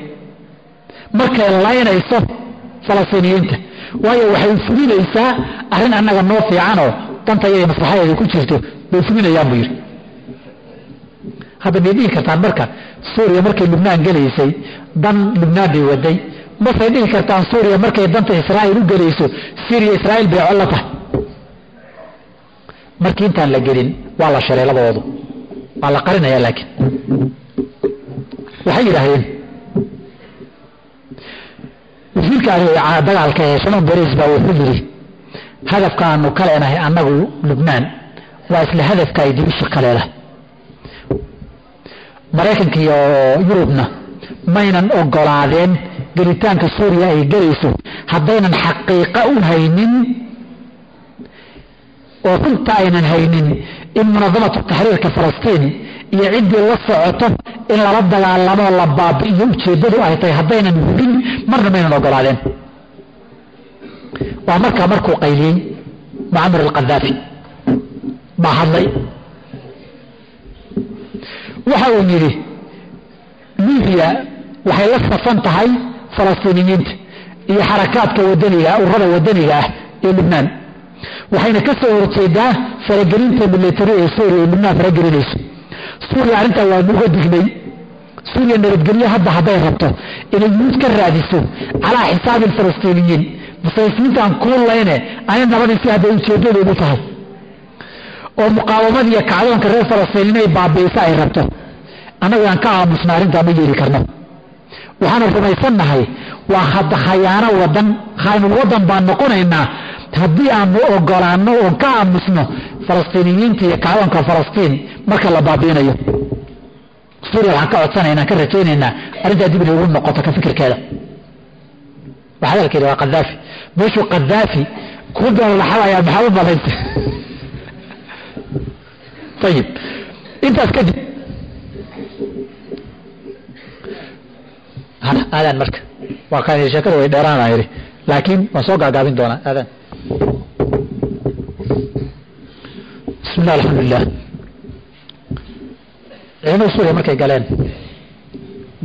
Markay laynayso falastiiniyiinta waayo waxay fulinaysaa arrin annaga noo fiicanoo dantaya iyo maslaxadeeda ku jirto bay fulinayaan buu yidhi. Hadda may dhihi kartaan marka suuriya markay lubnaan gelaysay dan lubnaan bay waday masay dhihi kartaan suuriya markay danta israa'iil u gelayso? Syriya israa'iil bay collo tahay. Markii intaan la gelin waa la sharay labadoodu. Waa la qarinaya laakiin. Waxay yidhaahdeen wasiirka dagaalka ee shalon beres baa wuxuu yidhi hadafkaanu ka leenahay annagu lubnaan. Waa isla hadafka ay dibisha ka leedahay. Maraykanka iyo yurubna maynan ogolaadeen gelitaanka suuriya ay gelayso. Haddaynan xaqiiqa u haynin oo runta aynan haynin in munadamatu taxriirka falastiin iyo ciddii la socoto in lala dagaalamoo la baabi'iyo ujeeddadu ay tahay haddaynan hubin marna maynan ogolaadeen waa markaa markuu qayliyey mucamar alqadaafi baa hadlay. Waxa uu yidhi libiya waxay la safan tahay falastiiniyiinta iyo xarakaadka wadaniga ururada wadaniga ah ee lubnaan waxayna ka soo horjeedaa faragelinta milatari ee suuriya ee lubnaan faragelinayso. Suuriya arrintaa waa nuga dignay. Suuriya nabadgelyo hadda hadday rabto inay yuhuud ka raadiso calaa xisaabi alfalastiiniyiin falastiiniintaan kuulayne ani nabadiisi hadday ujeeddadoodu tahay. Oo muqaawamada iyo kacdoonka reer falastiin inay baabi'iso ay rabto. Annagu aan ka aamusna arrintaa ma yeeli karno waxaanu rumaysannahay waa khayaano wadan khaynul wadan baan noqonaynaa. Haddii aanu ogolaano oon ka aamusno falastiiniyiinta iyo kacdoonka falastiin marka la baabiinayo suuriya waxaan ka codsanaynaa ka rajaynaynaa arrintaa dib inay noqoto ka fikirkeeda. Waa hadalkeeda waa kadaafi meeshuu kadaafi ku doonlaxadayaa maxaa u malaysa ayib intaas kadib aadaan marka. Waa kan sheekada way dheeraana yidhi. Laakiin waan soo gaagaabin doonaa aadaan. Bismi llah alxamdulilah ciidamada suuriya markay galeen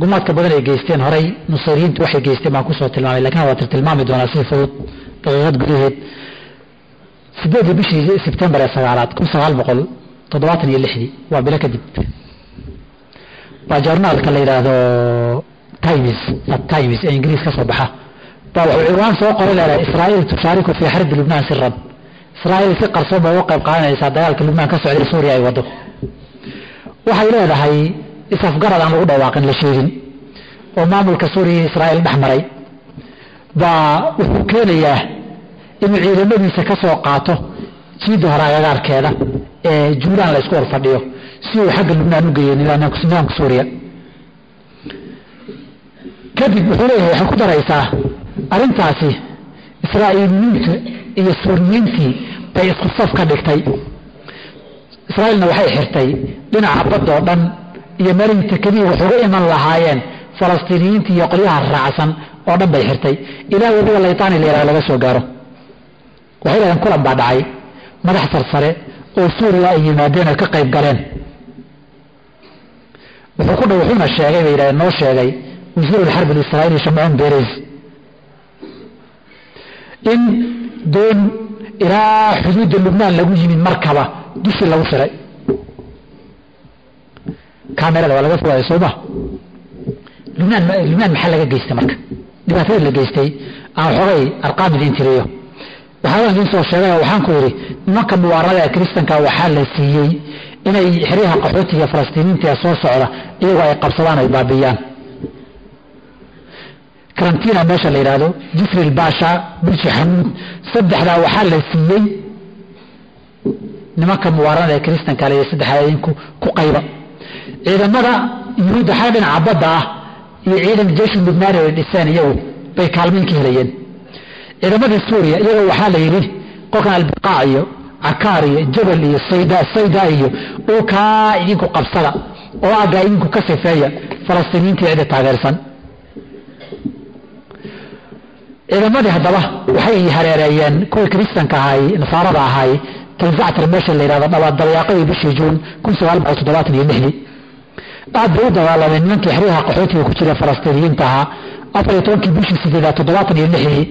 gumaadka badan ay geysteen horay nusayriyiintu waxay geysteen baan ku soo tilmaamay laakiin waa tilmaami doonaa si fudud daqiiqad gudaheed. Sideedii bishii sebtembar ee sagaalaad kun sagaal boqol toddobaatan iyo lixdii waa bilo kadib baa la yidhaahdo times ee ingiriis ka soo baxa. Baa wuxuu ciwaan soo qoray leedahay israa'iil tushaariku fii xarbi lubnaan siran israa'iil si qarsoon ba uga qayb qaadanaysaa dagaalka lubnaan ka socday suuriya ay wado waxay leedahay isafgarad aan lagu dhawaaqin la sheegin oo maamulka suuriya israa'iil dhex maray. Baa wuxuu keenayaa inuu ciidamadiisa ka soo qaato jiidda hore agagaarkeeda ee juulaan la isku hor si uu xagga lubnaan u geeyo nidaamka suuriya kadib wuxuu leeyahay waxay ku daraysaa arrintaasi israa'iiliyiinta iyo suuriyiintii bay isku saf ka dhigtay. Israa'iilna waxay xirtay dhinaca badda oo dhan iyo meelihii tekadihii wax uga iman lahaayeen falastiiniyiinta iyo qolyaha raacsan oo dhan bay xirtay. Ilaa weliba laytaani la yaraha laga soo gaaro. Waxay leedahen kulan baa dhacay. Madax sarsare oo suuriya ay yimaadeen oo ka qayb galeen. Wuxuu ku dha wuxuuna sheegay bay yidhahdeen noo sheegay wasiir alxarb alisraaiili shamcuun beres in doon ilaa xuduudda lubnaan lagu yimid markaba dushii lagu xiray kamerada waa laga fogaayo sooma lubnaan lubnaan maxaa laga geystay marka? Dhibaatada la geystay aan xoogay arqaam idin tiriyo waxaa idin soo sheegay waxaan ku yidhi nimanka muwaarada ee kiristanka waxaa la siiyey inay xeryaha qaxootiga falastiiniinta soo socda iyagoo ay qabsadaan ay baabiyaan karantiina meesha la yidhaahdo jisri lbaasha bulshi xamuud saddexdaa waxaa la siiyey nimanka muwaarada ee kiristanka le saddexdaa idinku ku qayba. Ciidamada yuhuudda xagga dhinaca badda ah iyo ciidan jeeshu lubnaani ay dhiseen iyagu bay kaalmayn ka helayeen. Ciidamadii suuriya iyaga waxaa la yidhi qolkan albiqaac iyo cakaar iyo jabal iyo sayda iyo dhulkaa idinku qabsada oo aggaa idinku ka sifeeya falastiiniintii cidda taageersan ciidamadii haddaba waxay hareereeyeen kuwii kiristanka ahaay nasaarada ahaay talzactar meesha la yidhahdo dabayaaqadii bishii juun kun sagaal boqol toddobaatan iyo lixdii. Aad bay u dagaalameen nimankii xeryaha qaxootiga ku jira falastiiniyiinta ahaa afar iyo tobankii bishii sideedaad toddobaatan iyo lixdii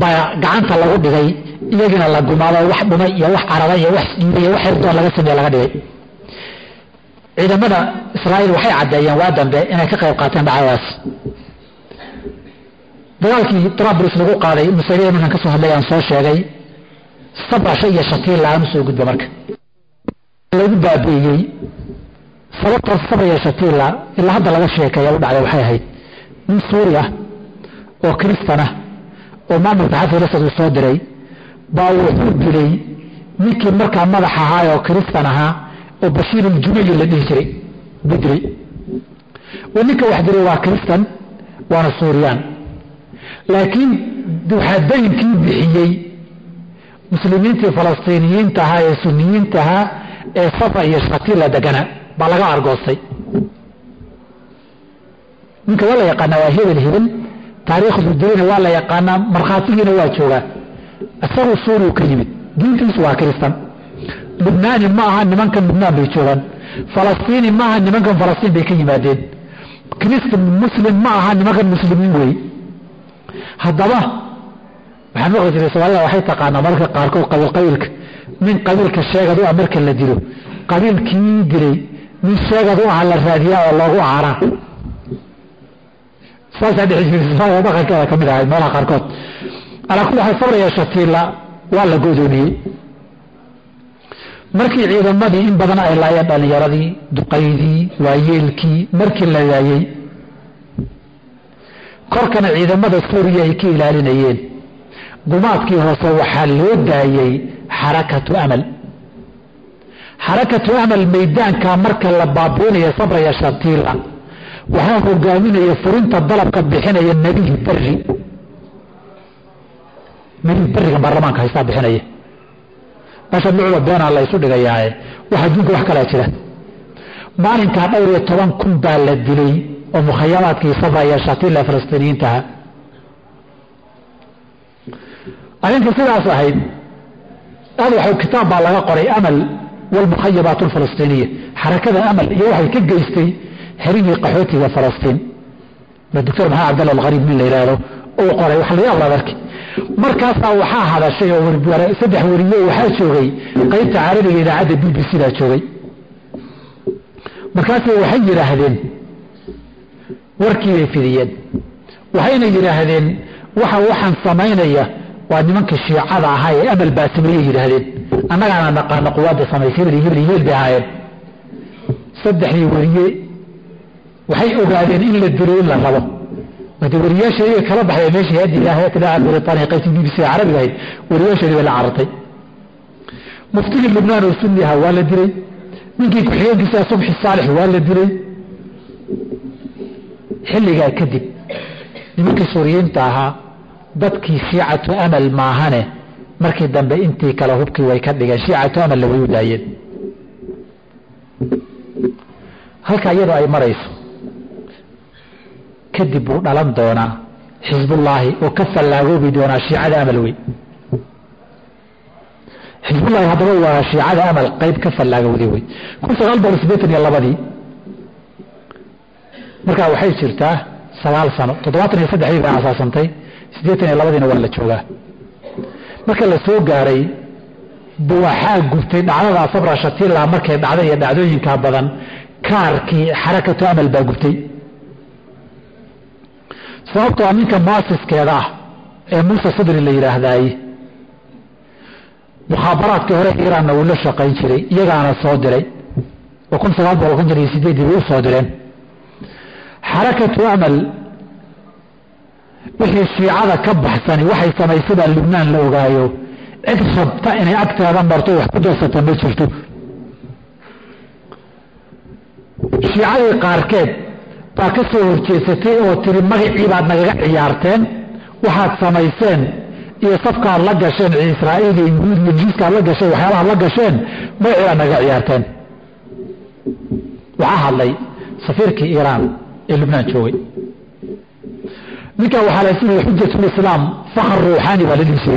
baa gacanta lagu dhigay iyagiina la gumaado wax dhumay iyo wax carada iyo wax dhiibay iyo wax herdoon laga sameeye laga dhigay. Ciidamada israa'iil waxay caddeeyeen waa dambe inay ka qayb qaateen dhacdadaas dagaalkii trabris lagu qaaday musayliya markaan ka soo hadlay aan soo sheegay. Sabasha iyo shatiil laaan u soo gudba marka. Lagu baabi'iyey. Sababta sabra iyo shatiila ilaa hadda laga sheekeeya u dhacday waxay ahayd. Nin suuri ah oo kristan ah oo maamulka xasan asad uu soo diray baa wuxuu dilay ninkii markaa madax ahaa oo kristan ahaa oo bashiir uljumayi la dhihi jiray bidri ninka wax diray waa kristan waana suuriyaan laakiin waxaa daynkii bixiyey muslimiintii falastiiniyiinta ahaa ee suniyiinta ahaa ee safa iyo shatiila degana baa laga argoostay. Ninka waa la yaqaanaa waa hebel hebel taariikhdu dilina waa la yaqaanaa markhaatigiina waa joogaa. Isagu suuriyu ka yimid diintiisu waa kristan lubnaani ma aha nimankan lubnaan bay joogaan. Falastiini ma aha nimankan falastiin bay ka yimaadeen. Kristan muslim ma aha nimankan muslimiin wey haddaba waxaa maqli jiray soomaalida waxay taqaanaa mararka qaarkood qabiil qabiilka. Nin qabiilka sheegad u ah marka la dilo. Qabiilkii dilay nin sheegad u aha la raadiyaa oo loogu aaraa saasaa dhici jirta dhaqankeeda ka mid ahayd meelaha qaarkood. Alaa kulli xaal sabra iyo shatiila waa la godoomiyey markii ciidamadii in badan ay laayeen dhallinyaradii duqaydii waayeelkii markii la laayey korkana ciidamada suuriya ay ka ilaalinayeen. Gumaadkii hoose waxaa loo daayey xarakatu amal. Xarakatu amal maydaanka marka la baabiinaya sabraya shatiila waxaa hogaaminaya furinta dalabka bixinaya nebihi beri nebihi beriga baarlamaanka haystaa bixinaya. Meesha lucba beenaa la ysu dhigayaae wax adduunka wax kalaa jira. Maalinkaa dhowr iyo toban kun baa la dilay oo mukhayamaadkii sabraya shatiila falastiiniyiintaha arrinta sidaas ahayd aad waxu kitaab baa laga qoray amal walmukhayabaat alfalastiiniya xarakada amal iyo waxay ka geystay xerihii qaxootiga falastiin. Doctor maxamed cabdalla alghariib nin la yidhaahdo uu qoray wax la yaab arki markaasaa waxaa hadashay oo saddex weriye waxaa joogay qaybta carabiga idaacadda b b c daa joogay. Markaase waxay yidhaahdeen warkii bay fidiyeen. Waxayna yidhaahdeen waxa waxaan samaynaya waa nimanka shiicada ahaa ee amal baa yidhaahdeen. Annagaana naqaano quwaadda samaysay hebel hebel hebel bay ahaayeen. Saddexdii weriye waxay ogaadeen in la dilo la rabo. Wade wariyaasha iyaga kala baxday meeshii hayadda hayat ilaaca britaniya qaybtii b b c carabiga ahayd wariyaasheedii bay la carartay. Muftigii lubnaan oo sunni ahaa waa la dilay ninkii ku-xigeenkiisa subxi saalix waa la dilay xilligaa kadib nimankii suuriyiinta ahaa dadkii shiicatu amal maahane markii dambe intii kale hubkii way ka dhigeen shiicatu amalna way u daayeen. Halka iyadoo ay marayso kadib buu dhalan doonaa xisbullaahi oo ka fallaagoobi doonaa shiicada amal wey xisbullaahi haddaba waa shiicada amal qayb ka fallaagowday wey kun sagaal boqol sideetan iyo labadii markaa waxay jirtaa sagaal sano toddobaatan iyo saddexdii bay asaasantay siddeetan iyo labadiina waa la joogaa. Marka la gaaray waxaa gubtay dhacdada sabra shatila markay dhacday iyo dhacdooyinka badan kaarkii xarakatu amal baa gubtay. Sababtoo ninka muasiskeeda ah ee muuse sadri la yidhaahdaye mukhaabaraadkii hore iiraanna wuu la shaqayn jiray iyagaana soo diray. Oo kun sagaal boqol konton iyo sideedii bay u direen xarakatu amal wixii shiicada ka baxsani waxay samaysay baa lubnaan la ogaayo cid rabta inay agteeda marto wax ku darsata ma jirto shiicadii qaarkeed baa ka soo horjeesatay oo tiri magacii baad nagaga ciyaarteen waxaad samayseen iyo safkaad la gasheen israa'iil iyo yuhuud iyo jiiskaad la gasheen waxyaabahaad la gasheen magacii baad nagaga ciyaarteen waxaa hadlay safiirkii iiraan ee lubnaan joogay. Ninkan waxaa la siinaya xujatulislaam fakhr ruuxaani baa la dhihi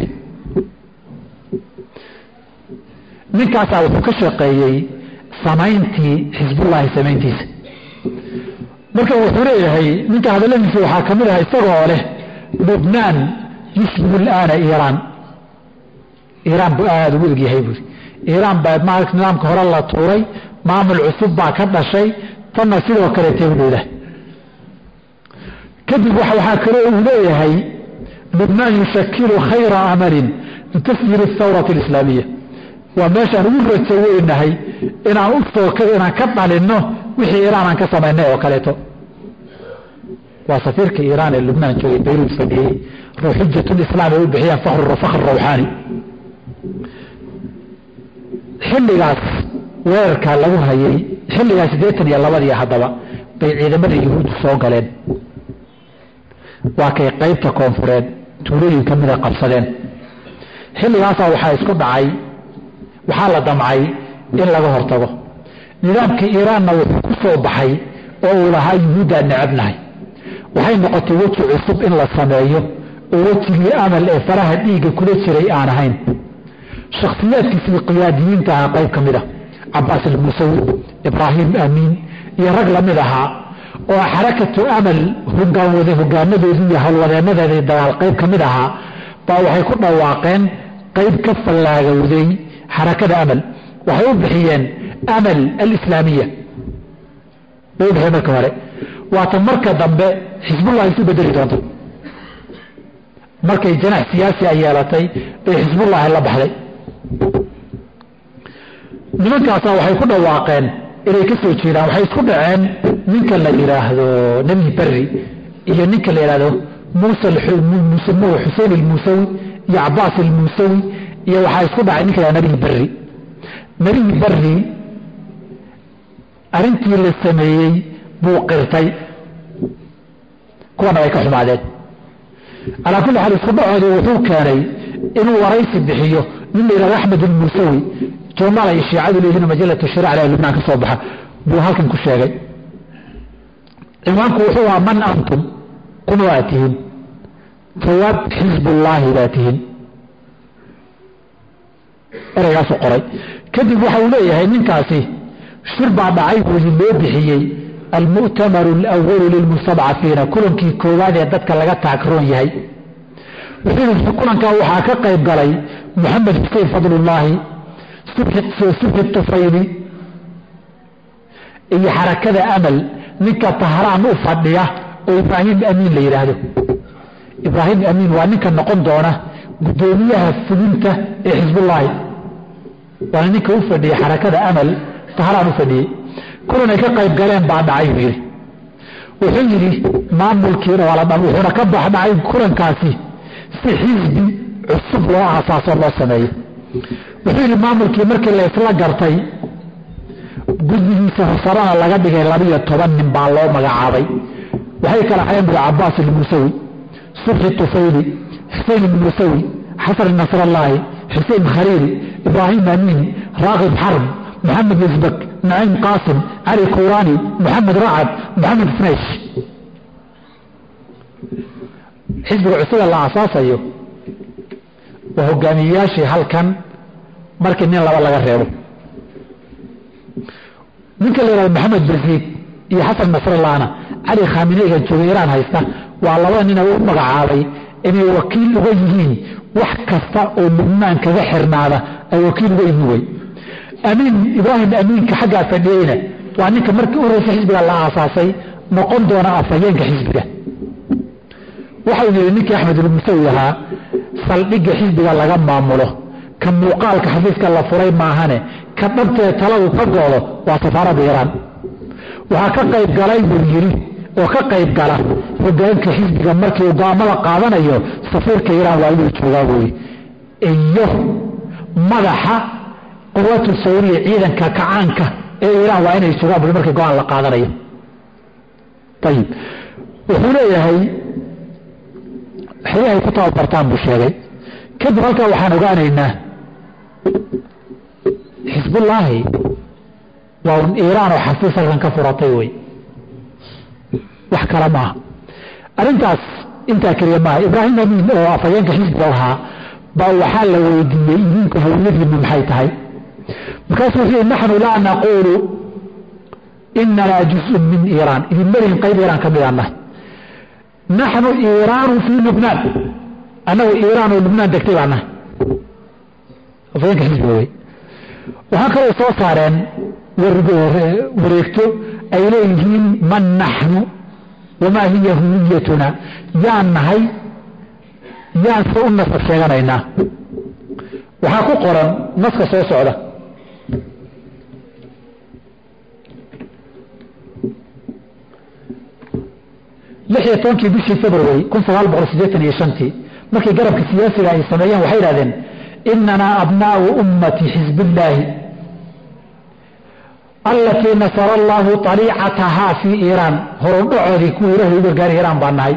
ninkaasaa wuxuu ka shaqeeyey samayntii xisbullaahi samayntiisa. Marka wuxuu leeyahay ninka hadalladiisa waxaa ka mid ah isagoo leh lubnaan yusbihu laana iiraan. Iiraan buu aada ugu egyahay buuri iiraan baa nidaamka hore la tuuray maamul cusub baa ka dhashay tanna sidoo kale teewdooda kadib waxaa kaloo uu leeyahay lubnaan yushakilu khayra amalin litasjiri thawrati alislaamiya waa meeshaan ugu rajo weynahay inaan inaan ka dhalinno wixii iiraan aan ka samaynay oo kaleeto. Waa safiirka iiraan ee lubnaan joogay bayruud fadhiyey xujatulislaam ay u bixiyeen fakhr rawxaani xilligaas weerarkaa lagu hayay xilligaas siddeetan iyo labadii haddaba bay ciidamada yuhuuddu soo galeen waa kay qaybta koonfureed tuulooyin ka mida qabsadeen. Xilligaasaa waxaa isku dhacay waxaa la damcay in laga hortago. Nidaamka iiraanna wuxuu ku soo baxay oo uu lahaa yuhuuddaan necabnahay waxay noqotay weji cusub in la sameeyo oo wejigii amal ee faraha dhiigga kula jiray aan ahayn. Shakhsiyaadkiisii qiyaadiyiinta ahaa qayb ka mid a cabaas almusawi ibraahim amiin iyo rag la mid ahaa oo xarakatu amal hogaanwada hogaanadoodii iyo howlwadeenadeedii dagaal qayb ka mid ahaa baa waxay ku dhawaaqeen qayb ka fallaagowday xarakada amal. Waxay u bixiyeen amal alislaamiya. Bay u bixiyeen marka hore. Waata marka dambe xisbullah isu bedeli doonto. Markay janax siyaasi ay yeelatay bay xisbullahi la baxday. Nimankaasaa waxay ku dhawaaqeen inay ka soo jeedaan waxay isku dhaceen ninka la yidhaahdo nebi berri iyo ninka la yidhahdo musa musamawi xusein ilmuusawi iyo cabaas ilmuusawi iyo waxaa isku dhacay ninka la nabihi berri nabihi berri arrintii la sameeyey buu qirtay. Kuwana way ka xumaadeen. Calaa kulli xaal isku dhacoodi wuxuu keenay inuu waraysi bixiyo nin la yidhahdo axmed ilmuusawi joomaal ay shiicadu leeyihiin majalatu sharic leh lubnaan ka soo baxa. Buu halkan ku sheegay. Ciwaanku wuxuu ahaa man antum? Kuna waa tihiin. Jawaab xisbullaahi baa tihiin. Ereygaasu qoray. Kadib waxa uu leeyahay ninkaasi shir baa dhacay buu loo bixiyey. Almu'tamaru alawalu lilmustadcafiina kulankii koowaad ee dadka laga taakroon yahay. Wuxuu yidhi kulankaa waxaa ka qayb galay moxamed xuseen fadlullaahi subxi tufayli iyo xarakada amal. Ninka tahraan u fadhiya oo ibraahim amiin la yidhaahdo ibraahim amiin waa ninka noqon doona guddoomiyaha fulinta ee xisbullaahi waana ninka u fadhiyey xarakada amal tahraan u fadhiyey kulan ay ka qayb galeen baa dhacay buu yidhi. Wuxuu yidhi maamulkiina waa wuxuuna ka bax dhacay kulankaasi si xisbi cusub loo aasaasoo loo sameeyo wuxuu yidhi maamulkii markii la isla gartay guddigiisa hosarana laga dhigay labiyo toban nin baa loo magacaabay. Waxay kala xayeen buri cabaas ilmuusawi subxi tufayli xusein ilmuusawi xasan nasrallaahi xuseen khaliili ibraahim amiin raaqib xarb maxamed isbak naciim qaasim cali kuuraani maxamed racad maxamed snaysh xisbiga cusuba la asaasayo waa hogaamiyeyaashii halkan markii nin laba laga reebo. Ninka la yihahdo maxamed basiid iyo xasan nasrallahna cali khaamineyga jooga iraan haysta waa labada nina u magacaabay inay wakiil uga yihiin wax kasta oo lubnaan kaga xirnaada ay wakiil uga yihiin wey amiin ibraahim amiinka xaggaa fadhiyeyna waa ninka markii u horeysa xisbiga la aasaasay noqon doona afhayeenka xisbiga. Waxau yidhi ninkii axmed ilmusawi ahaa saldhigga xisbiga laga maamulo ka muuqaalka xafiiska la furay maahane ka dhabtee taladu ka goodo waa safaaradda iraan waxaa ka qayb galay buu yidhi oo ka qayb gala hogaanka xisbiga markii uu go'aamada qaadanayo safiirka iraan waa inuu joogaa buuyi iyo madaxa quwatu sawriya ciidanka kacaanka ee iraan waa inay joogaan bui markii go'aan la qaadanayo. Ayib wuxuu leeyahay xilihay ku tababartaan buu sheegay. Kadib halkaa waxaan ogaanaynaa xisbullaahi waa un iiraan oo xafiis halkan ka furatay wey. Wax kale maaha. Arrintaas intaa keliya maaha. Ibraahim amiin oo afhayeenka xisbiga ahaa baa waxaa la weydiiyey idinku hawladiinu maxay tahay? Markaasuu wuxuu yihi naxnu laa naquulu inanaa juzun min iiraan. Idin melihin qayb iiraan ka mid aan nahay naxnu iiraanu fii lubnaan. Annagu iiraan oo lubnaan degtay baan nahay afhayeenka xisbiga wey waxaa kaloo soo saareen wareegto. Ay leeyihiin man naxnu wamaa hiya huwiyatuna. Yaan nahay yaan se u nasab sheeganaynaa. Waxaa ku qoran naska soo socda. Lix iyo tobankii bishii february kun sagaal boqol sideetan iyo shantii markii garabka siyaasiga ay sameeyeen waxay idhahdeen inanaa abnaau ummati xisbillaahi alatii nasara allaahu aliicatahaa fii iiraan horudhacoodii kuwa ilahay u gargaari iiraan baa nahay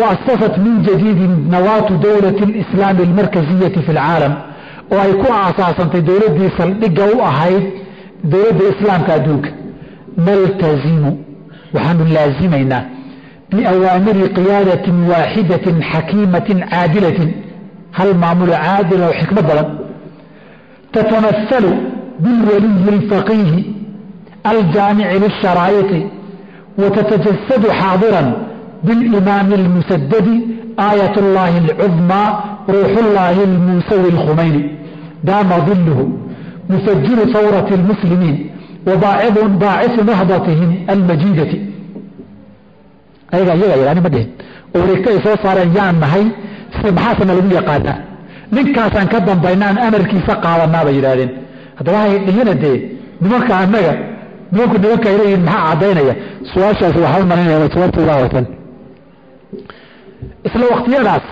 wa asasat min jadiidin nawaatu dowlati lislaami almarkaziyati fi lcaalam oo ay ku aasaasantay dowladdii saldhigga u ahayd dowladda islaamka adduunka naltazimu waxaanu laazimaynaa biawaamiri qiyaadatin waaxidatin xakiimatin caadilatin hal maamulo caadila oo xikmad badan tatamaalu bilwaliyi alfaqiihi aljaamici lilsharaa'iطi watatajasadu xaadiran bilimaami almusadadi aayat اllahi alcudmaa ruuxu llaahi almuusawi alkhumayni daama diluhu mufajiru hawrati اlmuslimiin wabaacisu nahdatihim almajiidati ayagaa iyagaa yidhani ma dhihin oo wareegto ay soo saareen yaan nahay maxaasana lagu yaqaanaa ninkaasaan ka dambaynaan amarkiisa qaadanaa bay yidhaahdeen. Haddaba hay dhihina dee nimanka annaga nimanku nimanka ay leeyihiin maxaa caddaynaya? Su'aashaasi waxaa u malinaya jawaabtoodaa watan. Isla waktiyadaas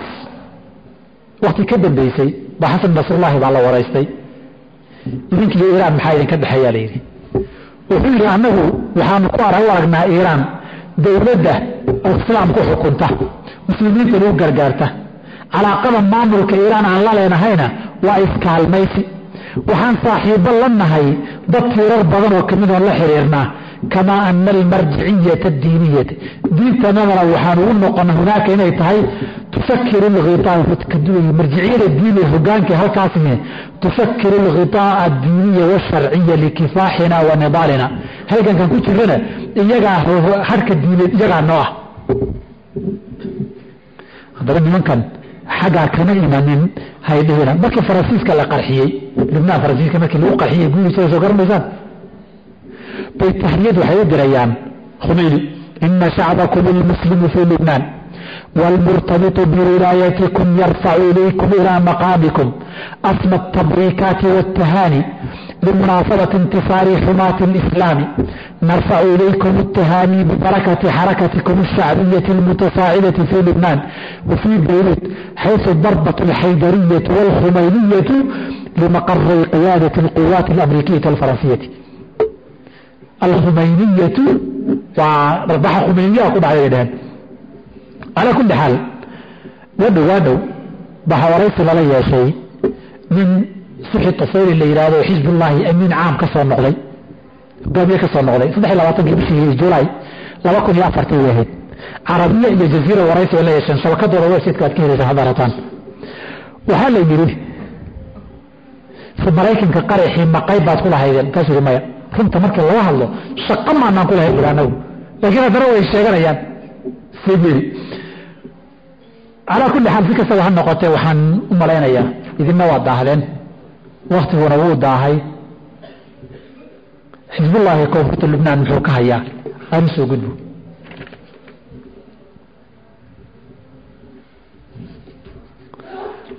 wakti ka dambeysay ba xasan nasrullaahi baa la waraystay. Idinkiiyo iiraan maxaa idinka dhexeeyaa layidhi wuxuu yidhi annagu waxaanu ku aragnaa iiraan dowladda oo islaamku xukunta muslimiintana u gargaarta calaaqada maamulka iiraan aan la leenahayna waa iskaalmaysi. Waxaan saaxiibo la nahay dad tiirar badan oo ka mid oon la xiriirnaa kamaa ana almarjiciyata diiniyata diintanadana waxaan ugu noqona hunaaka inay tahay tufakiru lhiaa marjiciyada diiniya hogaanka halkaasme tufakiru alghiطaa'a addiiniya washarciya likifaaxina wa nidaalina. Halgankan ku jirana iyagaa harka diineed iyagaa noo ah. Haddaba nimankan xaggaa kama imanin haydhihina markii faransiiska la qarxiyey lubnaan faransiiska markii lagu qarxiyey gudiisa soo garanaysaan bay tahriyad waxay u dirayaan khumeyni ina shacbakum almuslimu fii lubnaan والمرتبط بروايتكم يرفع إليكم إلى مقامكم أسمى التبريكات والتهاني لمناصرة انتصار حماة الإسلام نرفع إليكم التهاني ببركة حركتكم الشعبية المتساعدة في لبنان وفي بيروت حيث الضربة الحيدرية والخمينية لمقر قيادة القوات الأمريكية الفرنسية الخمينية وربح خمينية أقوم على يدهن calaa kulli xaal wadhow waadhow baxa waraysi lala yeeshay nin suxi tafayli la yidhaahdo xisbullaahi amiin caam ka noqday hogaamiye ka noqday saddex iyo labaatankii bishii julaay laba kun iyo afartii way ahayd. Carabiya iyo jaziira waraysi ay la yeesheen shabakadooda websiteka aad ka helaysa hadda rataan. Waxaa la yidhi maraykanka qaraxii maqayb baad ku lahaydeen? Kaasuu yidhi maya. Runta markii laga hadlo shaqo maanaan ku lahayn buri anagu. Laakiin haddana way sheeganayaan. Sibiri calaa kulli xaal si kastaba ha noqotee waxaan u malaynayaa idinna waa daahdeen waktiguna wuu daahay. Xisbullaahi koonfurta lubnaan muxuu ka hayaa. Aanu soo gudbo.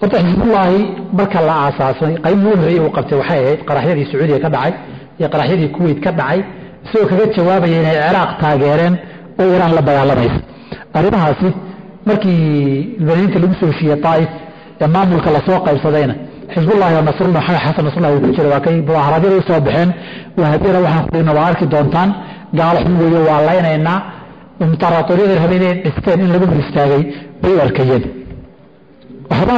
Horta xisbullaahi marka la aasaasay qayb ugu horreeyey uu qabtay waxay ahayd qaraxyadii sacuudiya ka dhacay iyo qaraxyadii kuweyt ka dhacay. Isagoo kaga jawaabaya inay ciraaq taageereen oo iraan la dagaalamaysa arrimahaasi markii ilbaniinta lagu soo heshiiyey daaif ee maamulka la soo qaybsadayna xisbullahi oo nasrullah maxamed xasan nasrullahi uu ku jira waa kay mudaaharadyada u soo baxeen. Wahabiyana waxaan kudhina waa arki doontaan gaalo xun weeye waa laynaynaa imtaraatoriyada habeenay dhisteen in lagu hor istaagay bay arkayeen waxba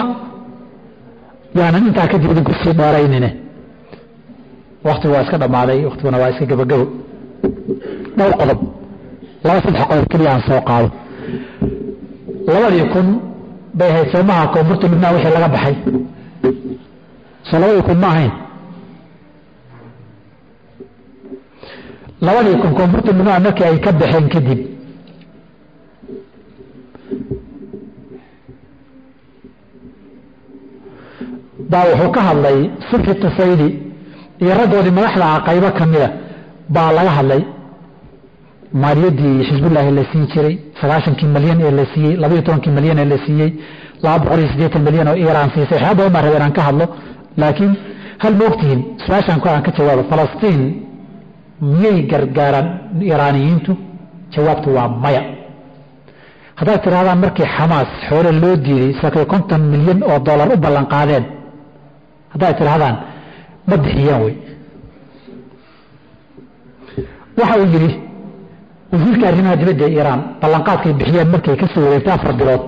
yaanan intaa kadib idinku sii dheeraynine. Waktigu waa iska dhammaaday waktiguna waa iska gabagabo dhowr qodob laba saddex qodob keliya aan soo qaado labadii kun bay ahayd soomaha koonfurta lubnaan wixii laga baxay. Soo labadii kun ma ahayn. Labadii kun koonfurta lubnaan markii ay ka baxeen kadib. Baa wuxuu ka hadlay subxi tufayli iyo raggoodii madaxda ah qaybo ka mida baa laga hadlay maaliyadii xisbullaahi la siin jiray sagaashankii malyan ee la siiyey labaiyo tobankii malyan ee la siiyey laba boqol iyo siddeetan malyan oo iiraan siisay. Waxyaa badan baa rabeen aan ka hadlo laakiin hal ma ogtihiin su'aashaan aan ka jawaabo falastiin miyay gargaaraan iiraaniyiintu jawaabtu waa maya. Haddaad tidhahdaan markii xamaas xoole loo diiday sakay konton milyan oo dollar u ballan qaadeen haddaad tidhahdaan ma bixiyeen wey waxa uu yidhi wasiirka arrimaha dibadda ee iiraan ballanqaadkay bixiyeen markay ka soo wareegtay afar bilood.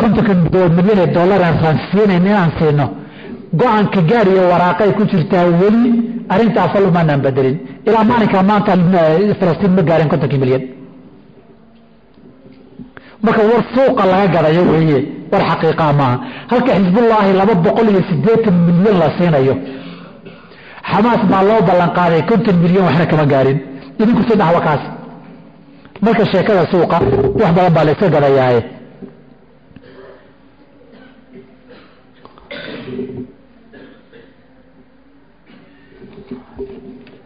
Kontonka milyan ee dollar aan raansiinayn inaan siino. Go'aanka gaariyo waraaqay ku jirtaa weli arrintaa falumaanaan bedelin ilaa maalinkaa maanta falastiin ma gaareen kontonkii milyan. Marka war suuqa laga gadayo weeye war xaqiiqaa maaha halka xisbullaahi laba boqol iyo siddeetan milyan la siinayo. Xamaas baa loo ballan qaaday konton milyan waxna kama gaarin. Idinku saddex wakaas marka sheekada suuqa wax badan baa layska gadayaaye.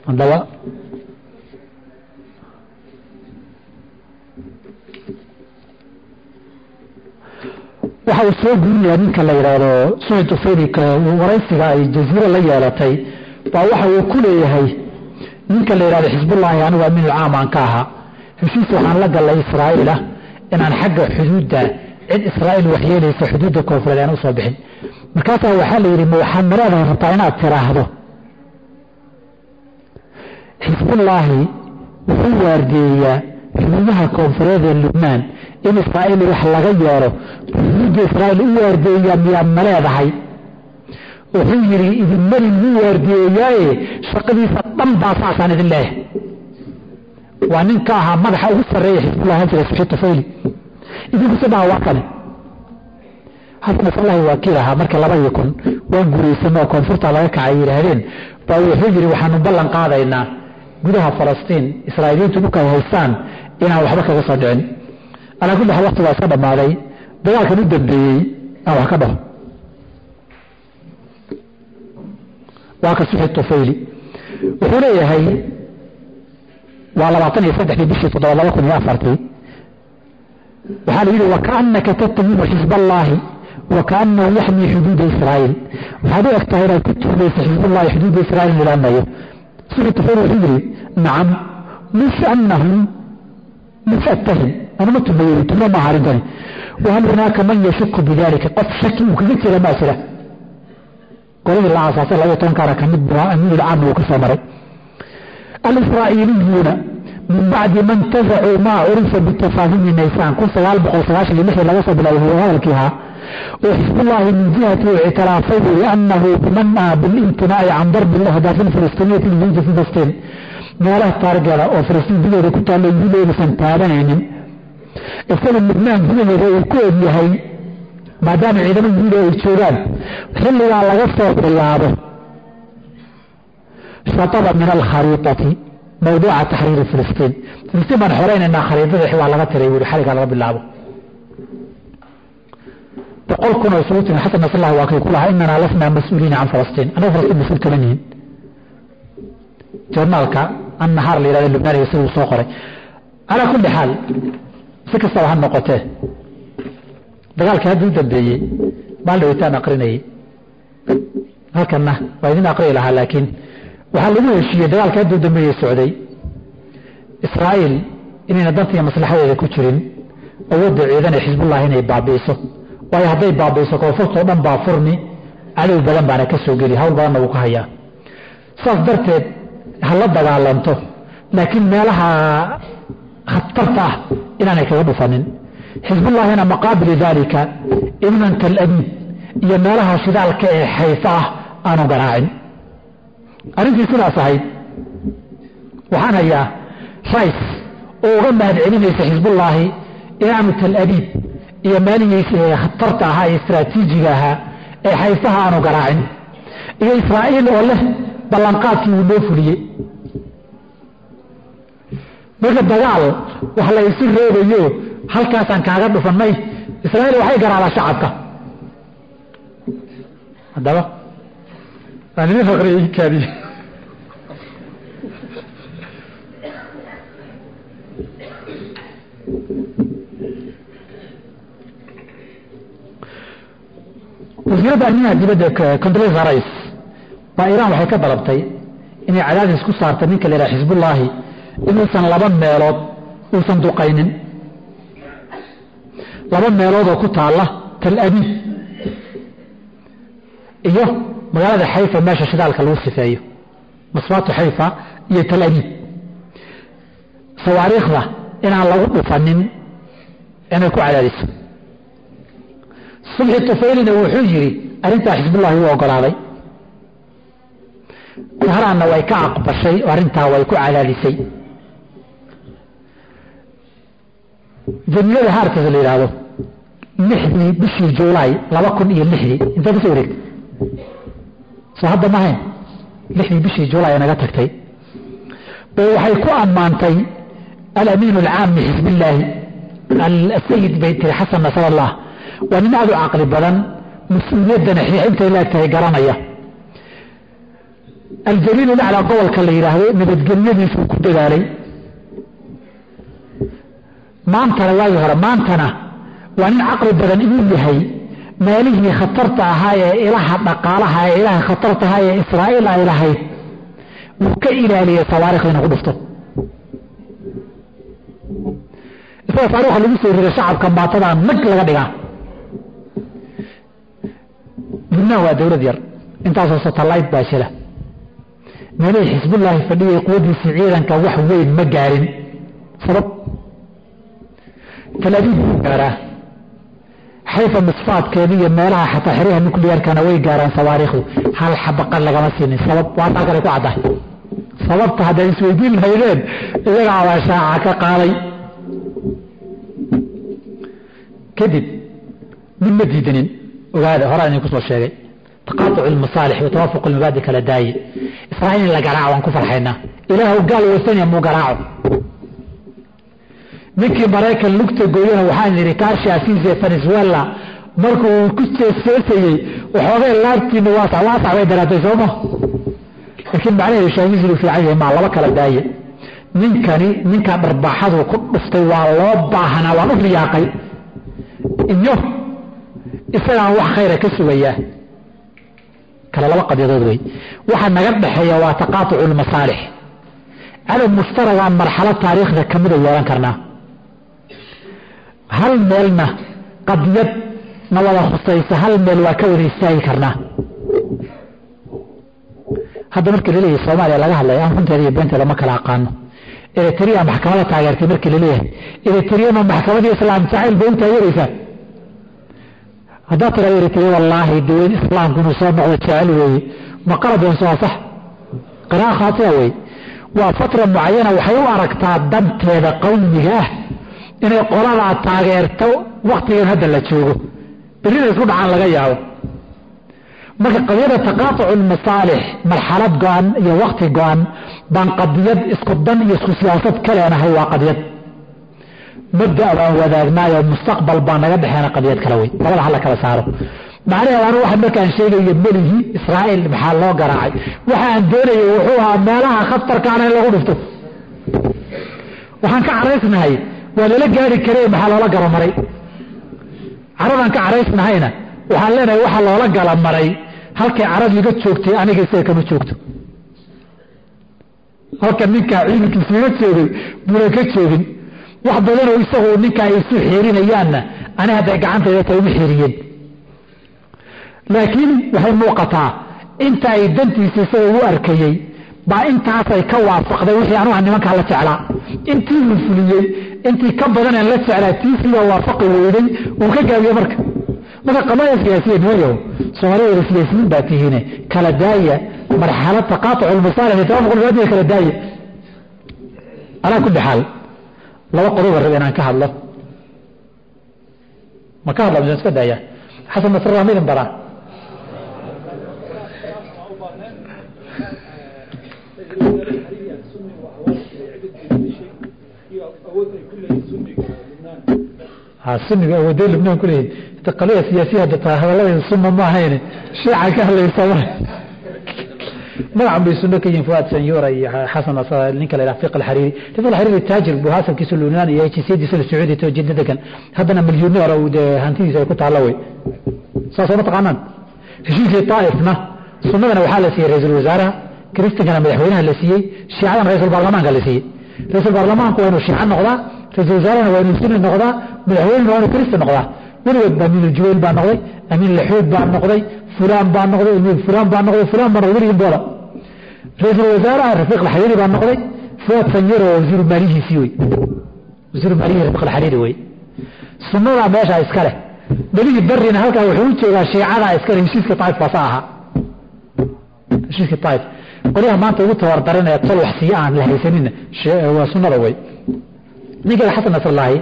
Haddaba waxa uu soo guurinayaa ninka la yidhaahdo sucid ufedik waraysiga ay jaziiro la yeelatay baa waxa uu ku leeyahay. Ninka la yidhahdo xisbullaahi anigu amiinul caam aan ka ahaa heshiis waxaan la gallay israa'iila inaan xagga xuduudda cid israa'iil waxyeelaysa xuduudda koonfureed aan u soo bixin. Markaasaa waxaa la yidhi ma waxaad maleedahay rabtaa inaad tiraahdo? Xisbullaahi wuxuu waardeeyaa xuduudaha koonfureed ee lubnaan in israa'iil wax laga yeelo xuduudda israa'iil u waardeeyaa miyaad ma leedahay? Wuxuu yidhi idinmarin wuu waardiyeeyaaye shaqadiisa dhan baa saasaan idin leeyahay waa ninka ahaa madaxa ugu sarreeya xisbullah hajira suxi tufayli idinku dhaha waa kale. Halkan isallahi waa kii ahaa marka labadii kun waan guuraysanno oo koonfurta laga kacay yidhaahdeen baa wuxuu yidhi waxaanu ballan qaadaynaa gudaha falastiin israa'iiliyiintu dhulka ay haystaan inaan waxba kaga soo dhicin. Alaa kulli xaal waqti baa iska dhammaaday. Dagaalkan u dambeeyey aan wax ka dhaho waa ka tufayli wuxuu leeyahay waa labaatan iyo saddexdii bishii toddoba laba kun iyo afartii. Waxaa la yidhi wakaanaka tattahimu xisballaahi wakaanahu yaxmii xuduuda israa'iil. Waxaad u eg inaad ku tuhmaysa xisbullahi xuduuda israa'iil ilaanayo suxi tufayli wuxuu yidhi nacam mis anahum mis attahim anuma tumayo tuma maaha arrintani wahal hunaaka man yashuku bidalika qof shaki uu kaga jira maa jira. Qoladii la aasaasay labaiyo tobankaana ka mid bu amiir caam uu ka soo maray alisraa'iliyuuna min bacdi ma intazacuu maa curifa bitafaahimi naysaan. Laga soo bilaabay hadalkii ahaa oo xisbullaahi min jihati ictiraafay biannahu bimanaa bilimtinaaci can darbi lahdaaf alfalastiiniyati lijuudi filistiin. Meelaha taargeeda oo falastiin gudaheeda ku taalla yuhuudeydasan taabanaynin. Isaga lubnaan gudaheeda uu ku egyahay maadaama ciidamo yuhuuda ay joogaan xilligaa laga soo bilaabo shataba min alkhariidati mawduuca taxriiri filistiin filistiin baan xoreynaynaa khariidada waa laga tiray wuri xaligaa laga bilaabo boqol kun oo isugu timi xasan nasrallah waa kay ku lahaa inanaa lasnaa mas'uuliina can falastiin anagu falastiin mas'uul kama nihin joornaalka annahaar la yidhahda lubnaan iyo siduu soo qoray calaa kulli xaal si kastaba ha noqotee dagaalkii hadda u dambeeyey maaldhawitaan aqrinayay halkanna waa idin aqriyi lahaa laakiin waxaa lagu heshiiyey dagaalkii hadda u dambeeyey socday israa'iil inayna danta iyo maslaxadeeda ku jirin awoodda ciidan ee xisbullah inay baabi'iso. Waayo hadday baabi'iso koonfurtao dhan baa furmi cadow badan baana ka soo geli hawl badanna wuu ka hayaa. Saas darteed ha la dagaalanto laakiin meelaha khatarta ah inaanay kaga dhufanin. Xisbullahina maqaabili daalika iman kalabiid iyo meelaha shidaalka ee xayfa ah aanu garaacin arrintii sidaas ahayd waxaan hayaa rays oo uga mahad celinaysa xisbullaahi inaanu tal abiib iyo meelihiisa ee khatarta ahaa ee istraatiijiga ahaa ee xayfaha aanu garaacin iyo israa'iil oo leh ballanqaadkii uu noo fuliyey. Marka dagaal wax la isu reebayo halkaasaan kaaga dhufannay israa'iil waxay garaabaa shacabka. Haddaba aan idin aqriyay kaadiye wasiiradda arrimaha dibadda condoleezza rice baa iiraan waxay ka dalabtay inay cadaadis ku saarta ninka la yidhaha xisbullaahi inuusan laba meelood uusan duqaynin. Laba meelood oo ku taalla tal abiib magaalada xayfa meesha shidaalka lagu sifeeyo. Masbaatu xayfa iyo tal abiib sawaariikhda inaan lagu dhufanin inay ku cadaadiso. Subxi tufaylina wuxuu yidhi arrintaa xisbullahi u ogolaaday. Tehraanna way ka aqbashay arrintaa way ku cadaadisay. Jamiilada haarkiisa la yidhaahdo lixdii bishii juulaay laba kun iyo lixdii. Intay ka soo wareegtay soo hadda ma hayn lixdii bishii juulaay naga tagtay. Bay waxay ku ammaantay alamiin alcaam lixisb illaahi asayid bay tiri xasan allah waa nin aad u caqli badan mas'uuliyaddana intay leegtahay garanaya. Aljaliil ilaclaa gobolka la yidhaahdo nabadgelyadiisuu ku dadaalay. Maantana waagii hore maantana waa nin caqli badan inuu yahay meelihii khatarta ahaa ee ilaha dhaqaalaha ee ilaha khatarta ahaa ee israa'iil ay lahayd wuu ka ilaaliyey sawaarikhda inuu ku dhufto. Sida taariikha lagu soo riday shacabka maatadaa nag laga dhigaa. Lubnaan waa dawlad yar intaasoo satellayt baa jira. Meelihii xisbullaahi fadhiyay quwaddiisii ciidanka wax weyn ma gaarin. Sabab? Talabiib buu gaaraa xayfa misfaadkeeda iyo meelaha xataa xeryaha nuclearkana way gaaraan sawaariikhdu hal xabaqan lagama siinin. Sabab waa ay ku caddahay. Sababta hadday isweydiin lahaydeen iyagaa baa shaaca ka qaaday kadib mid ma diidanin ogaada horaa idin ku soo sheegay. Taqaatucu lmasaalix wa tawaafuq lmabaadi kala daaye israa'iil in la garaaco waan ku farxaynaa. Ilaahu gaal wasanya muu garaaco ninkii maraykan lugta gooyana waxaan yidhi kaashi asiise venezuela. Markuu ku seesayey waxoogay laabtiina waasac waasac bay daraatay sooma laakiin macnaheedu shaamiisiinu fiican yahay maa laba kala daaye. Ninkani ninkaa dharbaaxadu ku dhuftay waa loo baahanaa waan u riyaaqay. Iyo isagaan wax khayra ka sugayaa kale laba qadyadood wey. Waxa naga dhexeeya waa taqaatucu lmasaalix cadow muftaragaan marxalad taariikhda ka yeelan karnaa hal meelna qadiyad na wada khusaysa hal meel waa ka wada istaagi karnaa hadda markii la leeyahay soomaaliya laga hadlaya aan runteeda iyo beenteeda ma kala aqaano. Eritrea maxkamada taageertay markii la leeyahay eritrema maxkamadii islaam jacayl bay u taageeraysaa haddaad tiraa eritrea wallaahi daweyn islaamku inuu soo noqdo jecel weeye ma qaladeensu waa sax? Qira'a khaatiya wey waa fatra mucayana waxay u aragtaa danteeda qawmiga. ah inay qoladaa taageerto waktigan hadda la joogo. Berrina isku dhacaan laga yaabo. Marka qadiyada taqaatucu lmasaalix marxalad go-an iyo wakti go-an baan qadiyad isku dan iyo isku siyaasad ka waa qadiyad. Mabda baan wadaagnaayo mustaqbal baa naga dhexeena qadiyad kale wey labada hala kala saaro. Macnaheed anu waxa markaan sheegayo melihi israa'iil maxaa loo garaacay. Waxa aan doonayo wuxuu ahaa meelaha khatarkaana in lagu dhufto. Waxaan ka caraysnahay waa lala gaari karee maxaa loola galamaray caradaan ka caraysnahayna waxaan leenahay waxa loola galamaray halkay carad iga joogtay aniga isaga kama joogto. Halka ninkaa ciidankiisa iga joogay buuna ka joogin. Wax badanoo isagu ninkaa isu xiirinayaanna ani hadday gacantayda tahay uma xiiriyeen laakiin waxay muuqataa inta ay dantiisa isaga u arkayey baa intaasay ka waafaqday wixii anuga nimankaa la jeclaa. Intii uu fuliyey intii ka badaneen la jeclaa tiisiibaa waafaqi weyday uu ka gaabiye marka. Marka qadaya siyaasiya nimayow soomaaliyada siyaasiyiin baa tihiine kala daaya marxalad taqaatucu lmasaalix iyo tawaafuq lmabaadiya kala daaya. Alaa kulli xaal laba qodoba rab inaan ka hadlo. Ma ka hadla misan daaya. Xasan nasrallah ma idin baraa suniga awooday lubnaan ku leeyihiin qaliya siyaasiya hadda hadaladeeda sunna ma ahayn shiica ka hadlaysa magacan bay sunno ka yihiin fuaad sanyura iyo xasan ninka la yidhaha fiq alxariiri fiq alxariiri taajir buu hasalkiisa lubnaan iyo jinsiyadiisa la sacuudi to jidda degan. Haddana milyuneer oo hantidiisa ay ku taalla wey saasoo ma taqaanaan. Heshiiskii taa'ifna sunnadana waxaa la siiyey ra'iisul wasaaraha kiristankana madaxweynaha la siiyey shiicadana ra'isul baarlamaanka la siiyey ra'isul baarlamaanku waa inuu shiico noqdaa ra'isul wasaarahana waa inuu noqdaa madaxweynena waa kirista noqdaa weligood amiin juwayl baa noqday amiin laxuud baa noqday fulaan baa noqday amiin fulaan baa noqday fulaan baa noqday weligin boola ra'isul wasaaraha rafiiq alxariiri baa noqday fuad sanyaro oo wasiiru maalihiisii wey wasiiru maalihii rafiiq alxariiri wey sunnadaa meeshaa iska leh beligii barrina halkaa wuxuu u joogaa shiicadaa iska leh heshiiska taif baasa ahaa heshiiska taif qolyaha maanta ugu tabardaranaya tol wax siiya aan la haysanina waa sunnada wey ninkeeda xasan nasrallaahi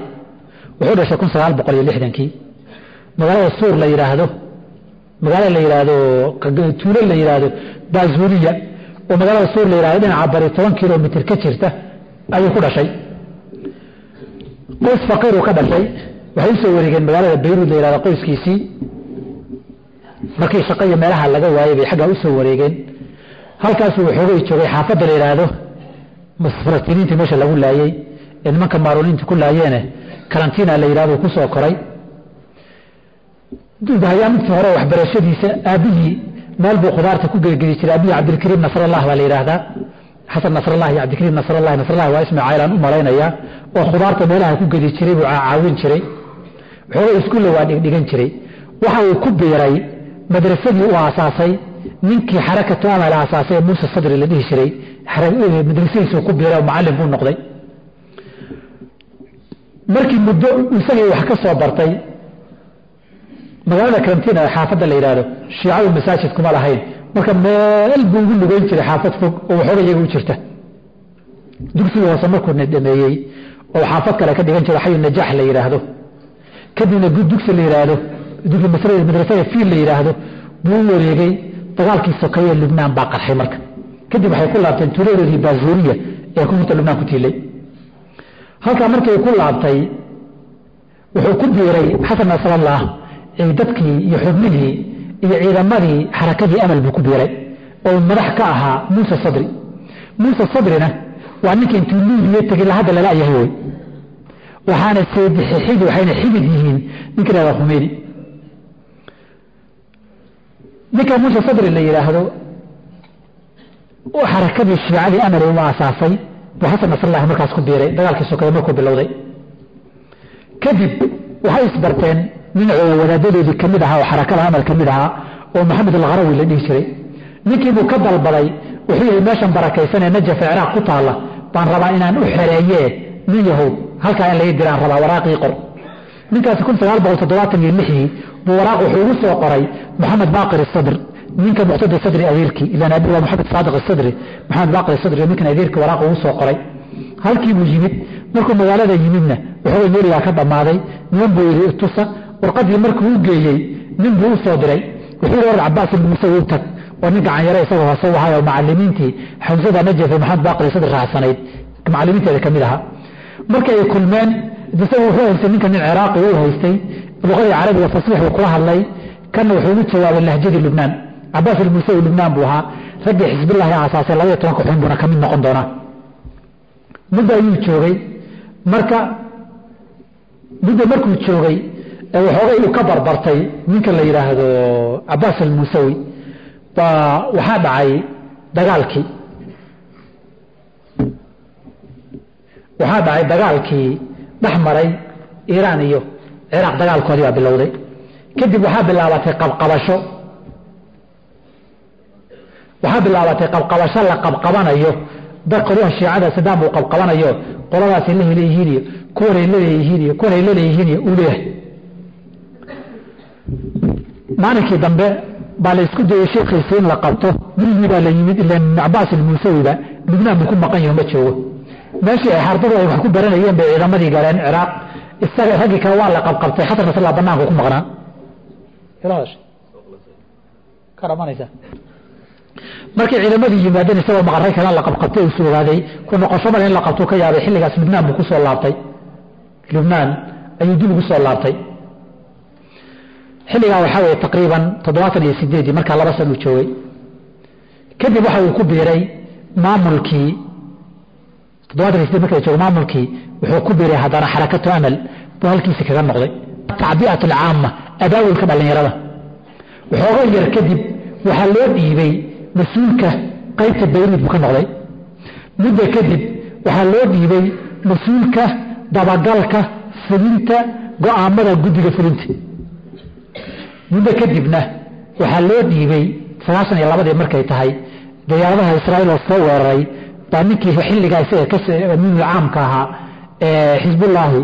wuxuu dhashay kun sagaal boqol iyo lixdankii. Magaalada suur la yidhaahdo magaala la yidhaahdo tuulo la yidhaahdo baazuriya oo magaalada suur la yidhahdo dhinaca bari toban kilomitr ka jirta ayuu ku dhashay. Qoys faqiiruu ka dhashay waxay u soo wareegeen magaalada bayruud la yidhahdo qoyskiisii. Markii shaqo iyo meelaha laga waayay bay xaggaa u soo wareegeen halkaasuu waxoogay joogay xaafadda la yidhaahdo falastiiniintii meesha lagu laayey ee nimanka maaruuniinta ku laayeene karantiina la yidhahdo ku koray. Hayaamintii hore waxbarashadiisa aabihii meel buu khudaarta ku gelgeli jiray aabihii cabdilkariim nasrallah baa la yidhaahdaa. Xasan nasrallah iyo cabdilkariim nasrallah nasrallah waa ismi caylaan u malaynayaa oo khudaarta meelaha ku gedi jiray buu caawin jiray. Waxooga iskuulla waa dhigdhigan jiray. Waxa uu ku biiray madrasadii uu aasaasay ninkii xarakatu amal aasaasay muuse sadri la dhihi jiray madrasadiisuu ku biiray oo macallin buu noqday. Markii muddo isagii wax ka soo bartay magaalada karantiin ee xaafadda la yidhaahdo shiicadu masaajid kuma lahayn. Marka meel buu ugu lugeyn jiray xaafad fog oo waxooga iyaga u jirta. Dugsiga hoose markuu dhameeyey oo xaafad kale ka dhigan jiro xayu najaax la yidhaahdo. Kadibna dugsi la yidhaahdo madrasada fiil la yidhaahdo buu wareegay dagaalkii sokeeye lubnaan baa qarxay marka. Kadib waxay ku laabteen tuuladoodii baazuriya ee koonfurta lubnaan ku tiilay. Halkaa markii ku laabtay wuxuu ku biiray xasan nasrallah dadkii iyo xubnihii iyo ciidamadii xarakadii amal buu ku biiray oo madax ka ahaa muuse sadri. Muuse sadrina waa ninka intuu liibiya tegay la hadda lala yahay wey waxaana seedixixid waxayna xidid yihiin ninka lahada khumeyni ninka muuse sadri la yidhaahdo xarakadii shiicadii amal u aasaasay buu xasan nasrallahi markaas ku biiray dagaalkii sokeeye markuu bilowday. Kadib waxay isbarteen nin wadaadadoodii ka ahaa oo xarakada amal ka ahaa oo maxamed alkharawi la dhihi jiray. Ninkiibuu ka dalbaday wuxuu yihi meeshan barakaysanee najafa ciraaq ku taalla baan rabaa inaan u xereeyee nin yahow halkaa in laga diraan rabaa waraaqii qor ninkaasi kun sagaal boqol toddobaatan iyo lixdii buu waraaq wuxuu ugu soo qoray maxamed baaqir sadr. Ninka muqtada sadri adeerkii ilaan abi waa maxamed saadiq sadri maxamed baaqir sadri ninkan adeerkii waraaq ugu soo qoray. Halkii buu yimid markuu magaalada yimidna waxooga meeligaa ka dhammaaday. Niman buu yidhi itusa warqadii markuu u geeyey nin buu u diray. Wuxuu yidhi war cabaas ibn muuse u tag. Waa nin gacanyare isagoo hoose wahay oo macalimiintii xamsada najafe maxamed baaqir sadri raacsanayd macalimiinteeda ka mid ahaa. Markii kulmeen isaga wuxuu haystay ninka nin ciraaqi u haystay luqadii carabiga fasiix uu kula hadlay kana wuxuu ugu jawaabay lahjadii lubnaan. Cabaas ibn muuse lubnaan buu ahaa raggii xisbillahi aasaasay labaiyo tobanka xubin buuna ka noqon doonaa. Muddo ayuu joogay marka muddo markuu joogay waxoogay uu ka barbartay ninka la yidhaahdo cabaas almuusawi baa waxaa dhacay dagaalkii. Waxaa dhacay dagaalkii dhex maray iiraan iyo ciraaq dagaalkoodii baa bilowday. Kadib waxaa bilaabatay qabqabasho. Waxaa bilaabatay qabqabasho la qabqabanayo. Dad qolyaha shiicada sadaam uu qabqabanayo. Qoladaasay la heleyihiin iyo kuwanay laleeyihiin iyo kuwanay laleeyihiin iyo uu leeyahay. Maalinkii dambe baa la isku dayey sheekhiisi in la qabto. Gurigii baa la yimid ilan cabaas ilmuusawiba buu ku maqan yaho ma joogo meeshii ay xardadu ay wax ku baranayeen bay ciidamadii galeen ciraaq isaga raggii kale waa la qabqabtay. Xasan nasrallah banaanku ku maqnaa. Markay ciidamadii yimaadeen isagoo maqaray kale la qabqabtay uu sugaaday ku noqosho male in la qabtuu ka yaabay. Xilligaas lubnaan buu ku soo laabtay. Lubnaan ayuu dib ugu soo laabtay. Xilligaa waxaa weye taqriiban toddobaatan iyo sideedii markaa laba san uu joogay. Kadib waxa uu ku biiray maamulkii toddobaatan iyo sideed marka la joogo maamulkii wuxuu ku biiray haddana xarakatu amal buu halkiisi kaga noqday. Tacbi'at alcaama abaawilka dhallinyarada. Waxooga yar kadib waxaa loo dhiibay mas'uulka qaybta bayrid buu ka noqday. Muddo kadib waxaa loo dhiibay mas'uulka dabagalka fulinta go'aamada guddiga fulinta. Muddo kadibna waxaa loo dhiibay sagaashan iyo labadii markay tahay diyaaradaha israa'iil oo soo weeraray baa ninkii xilligaa isaga ka caamka ahaa xisbullaahi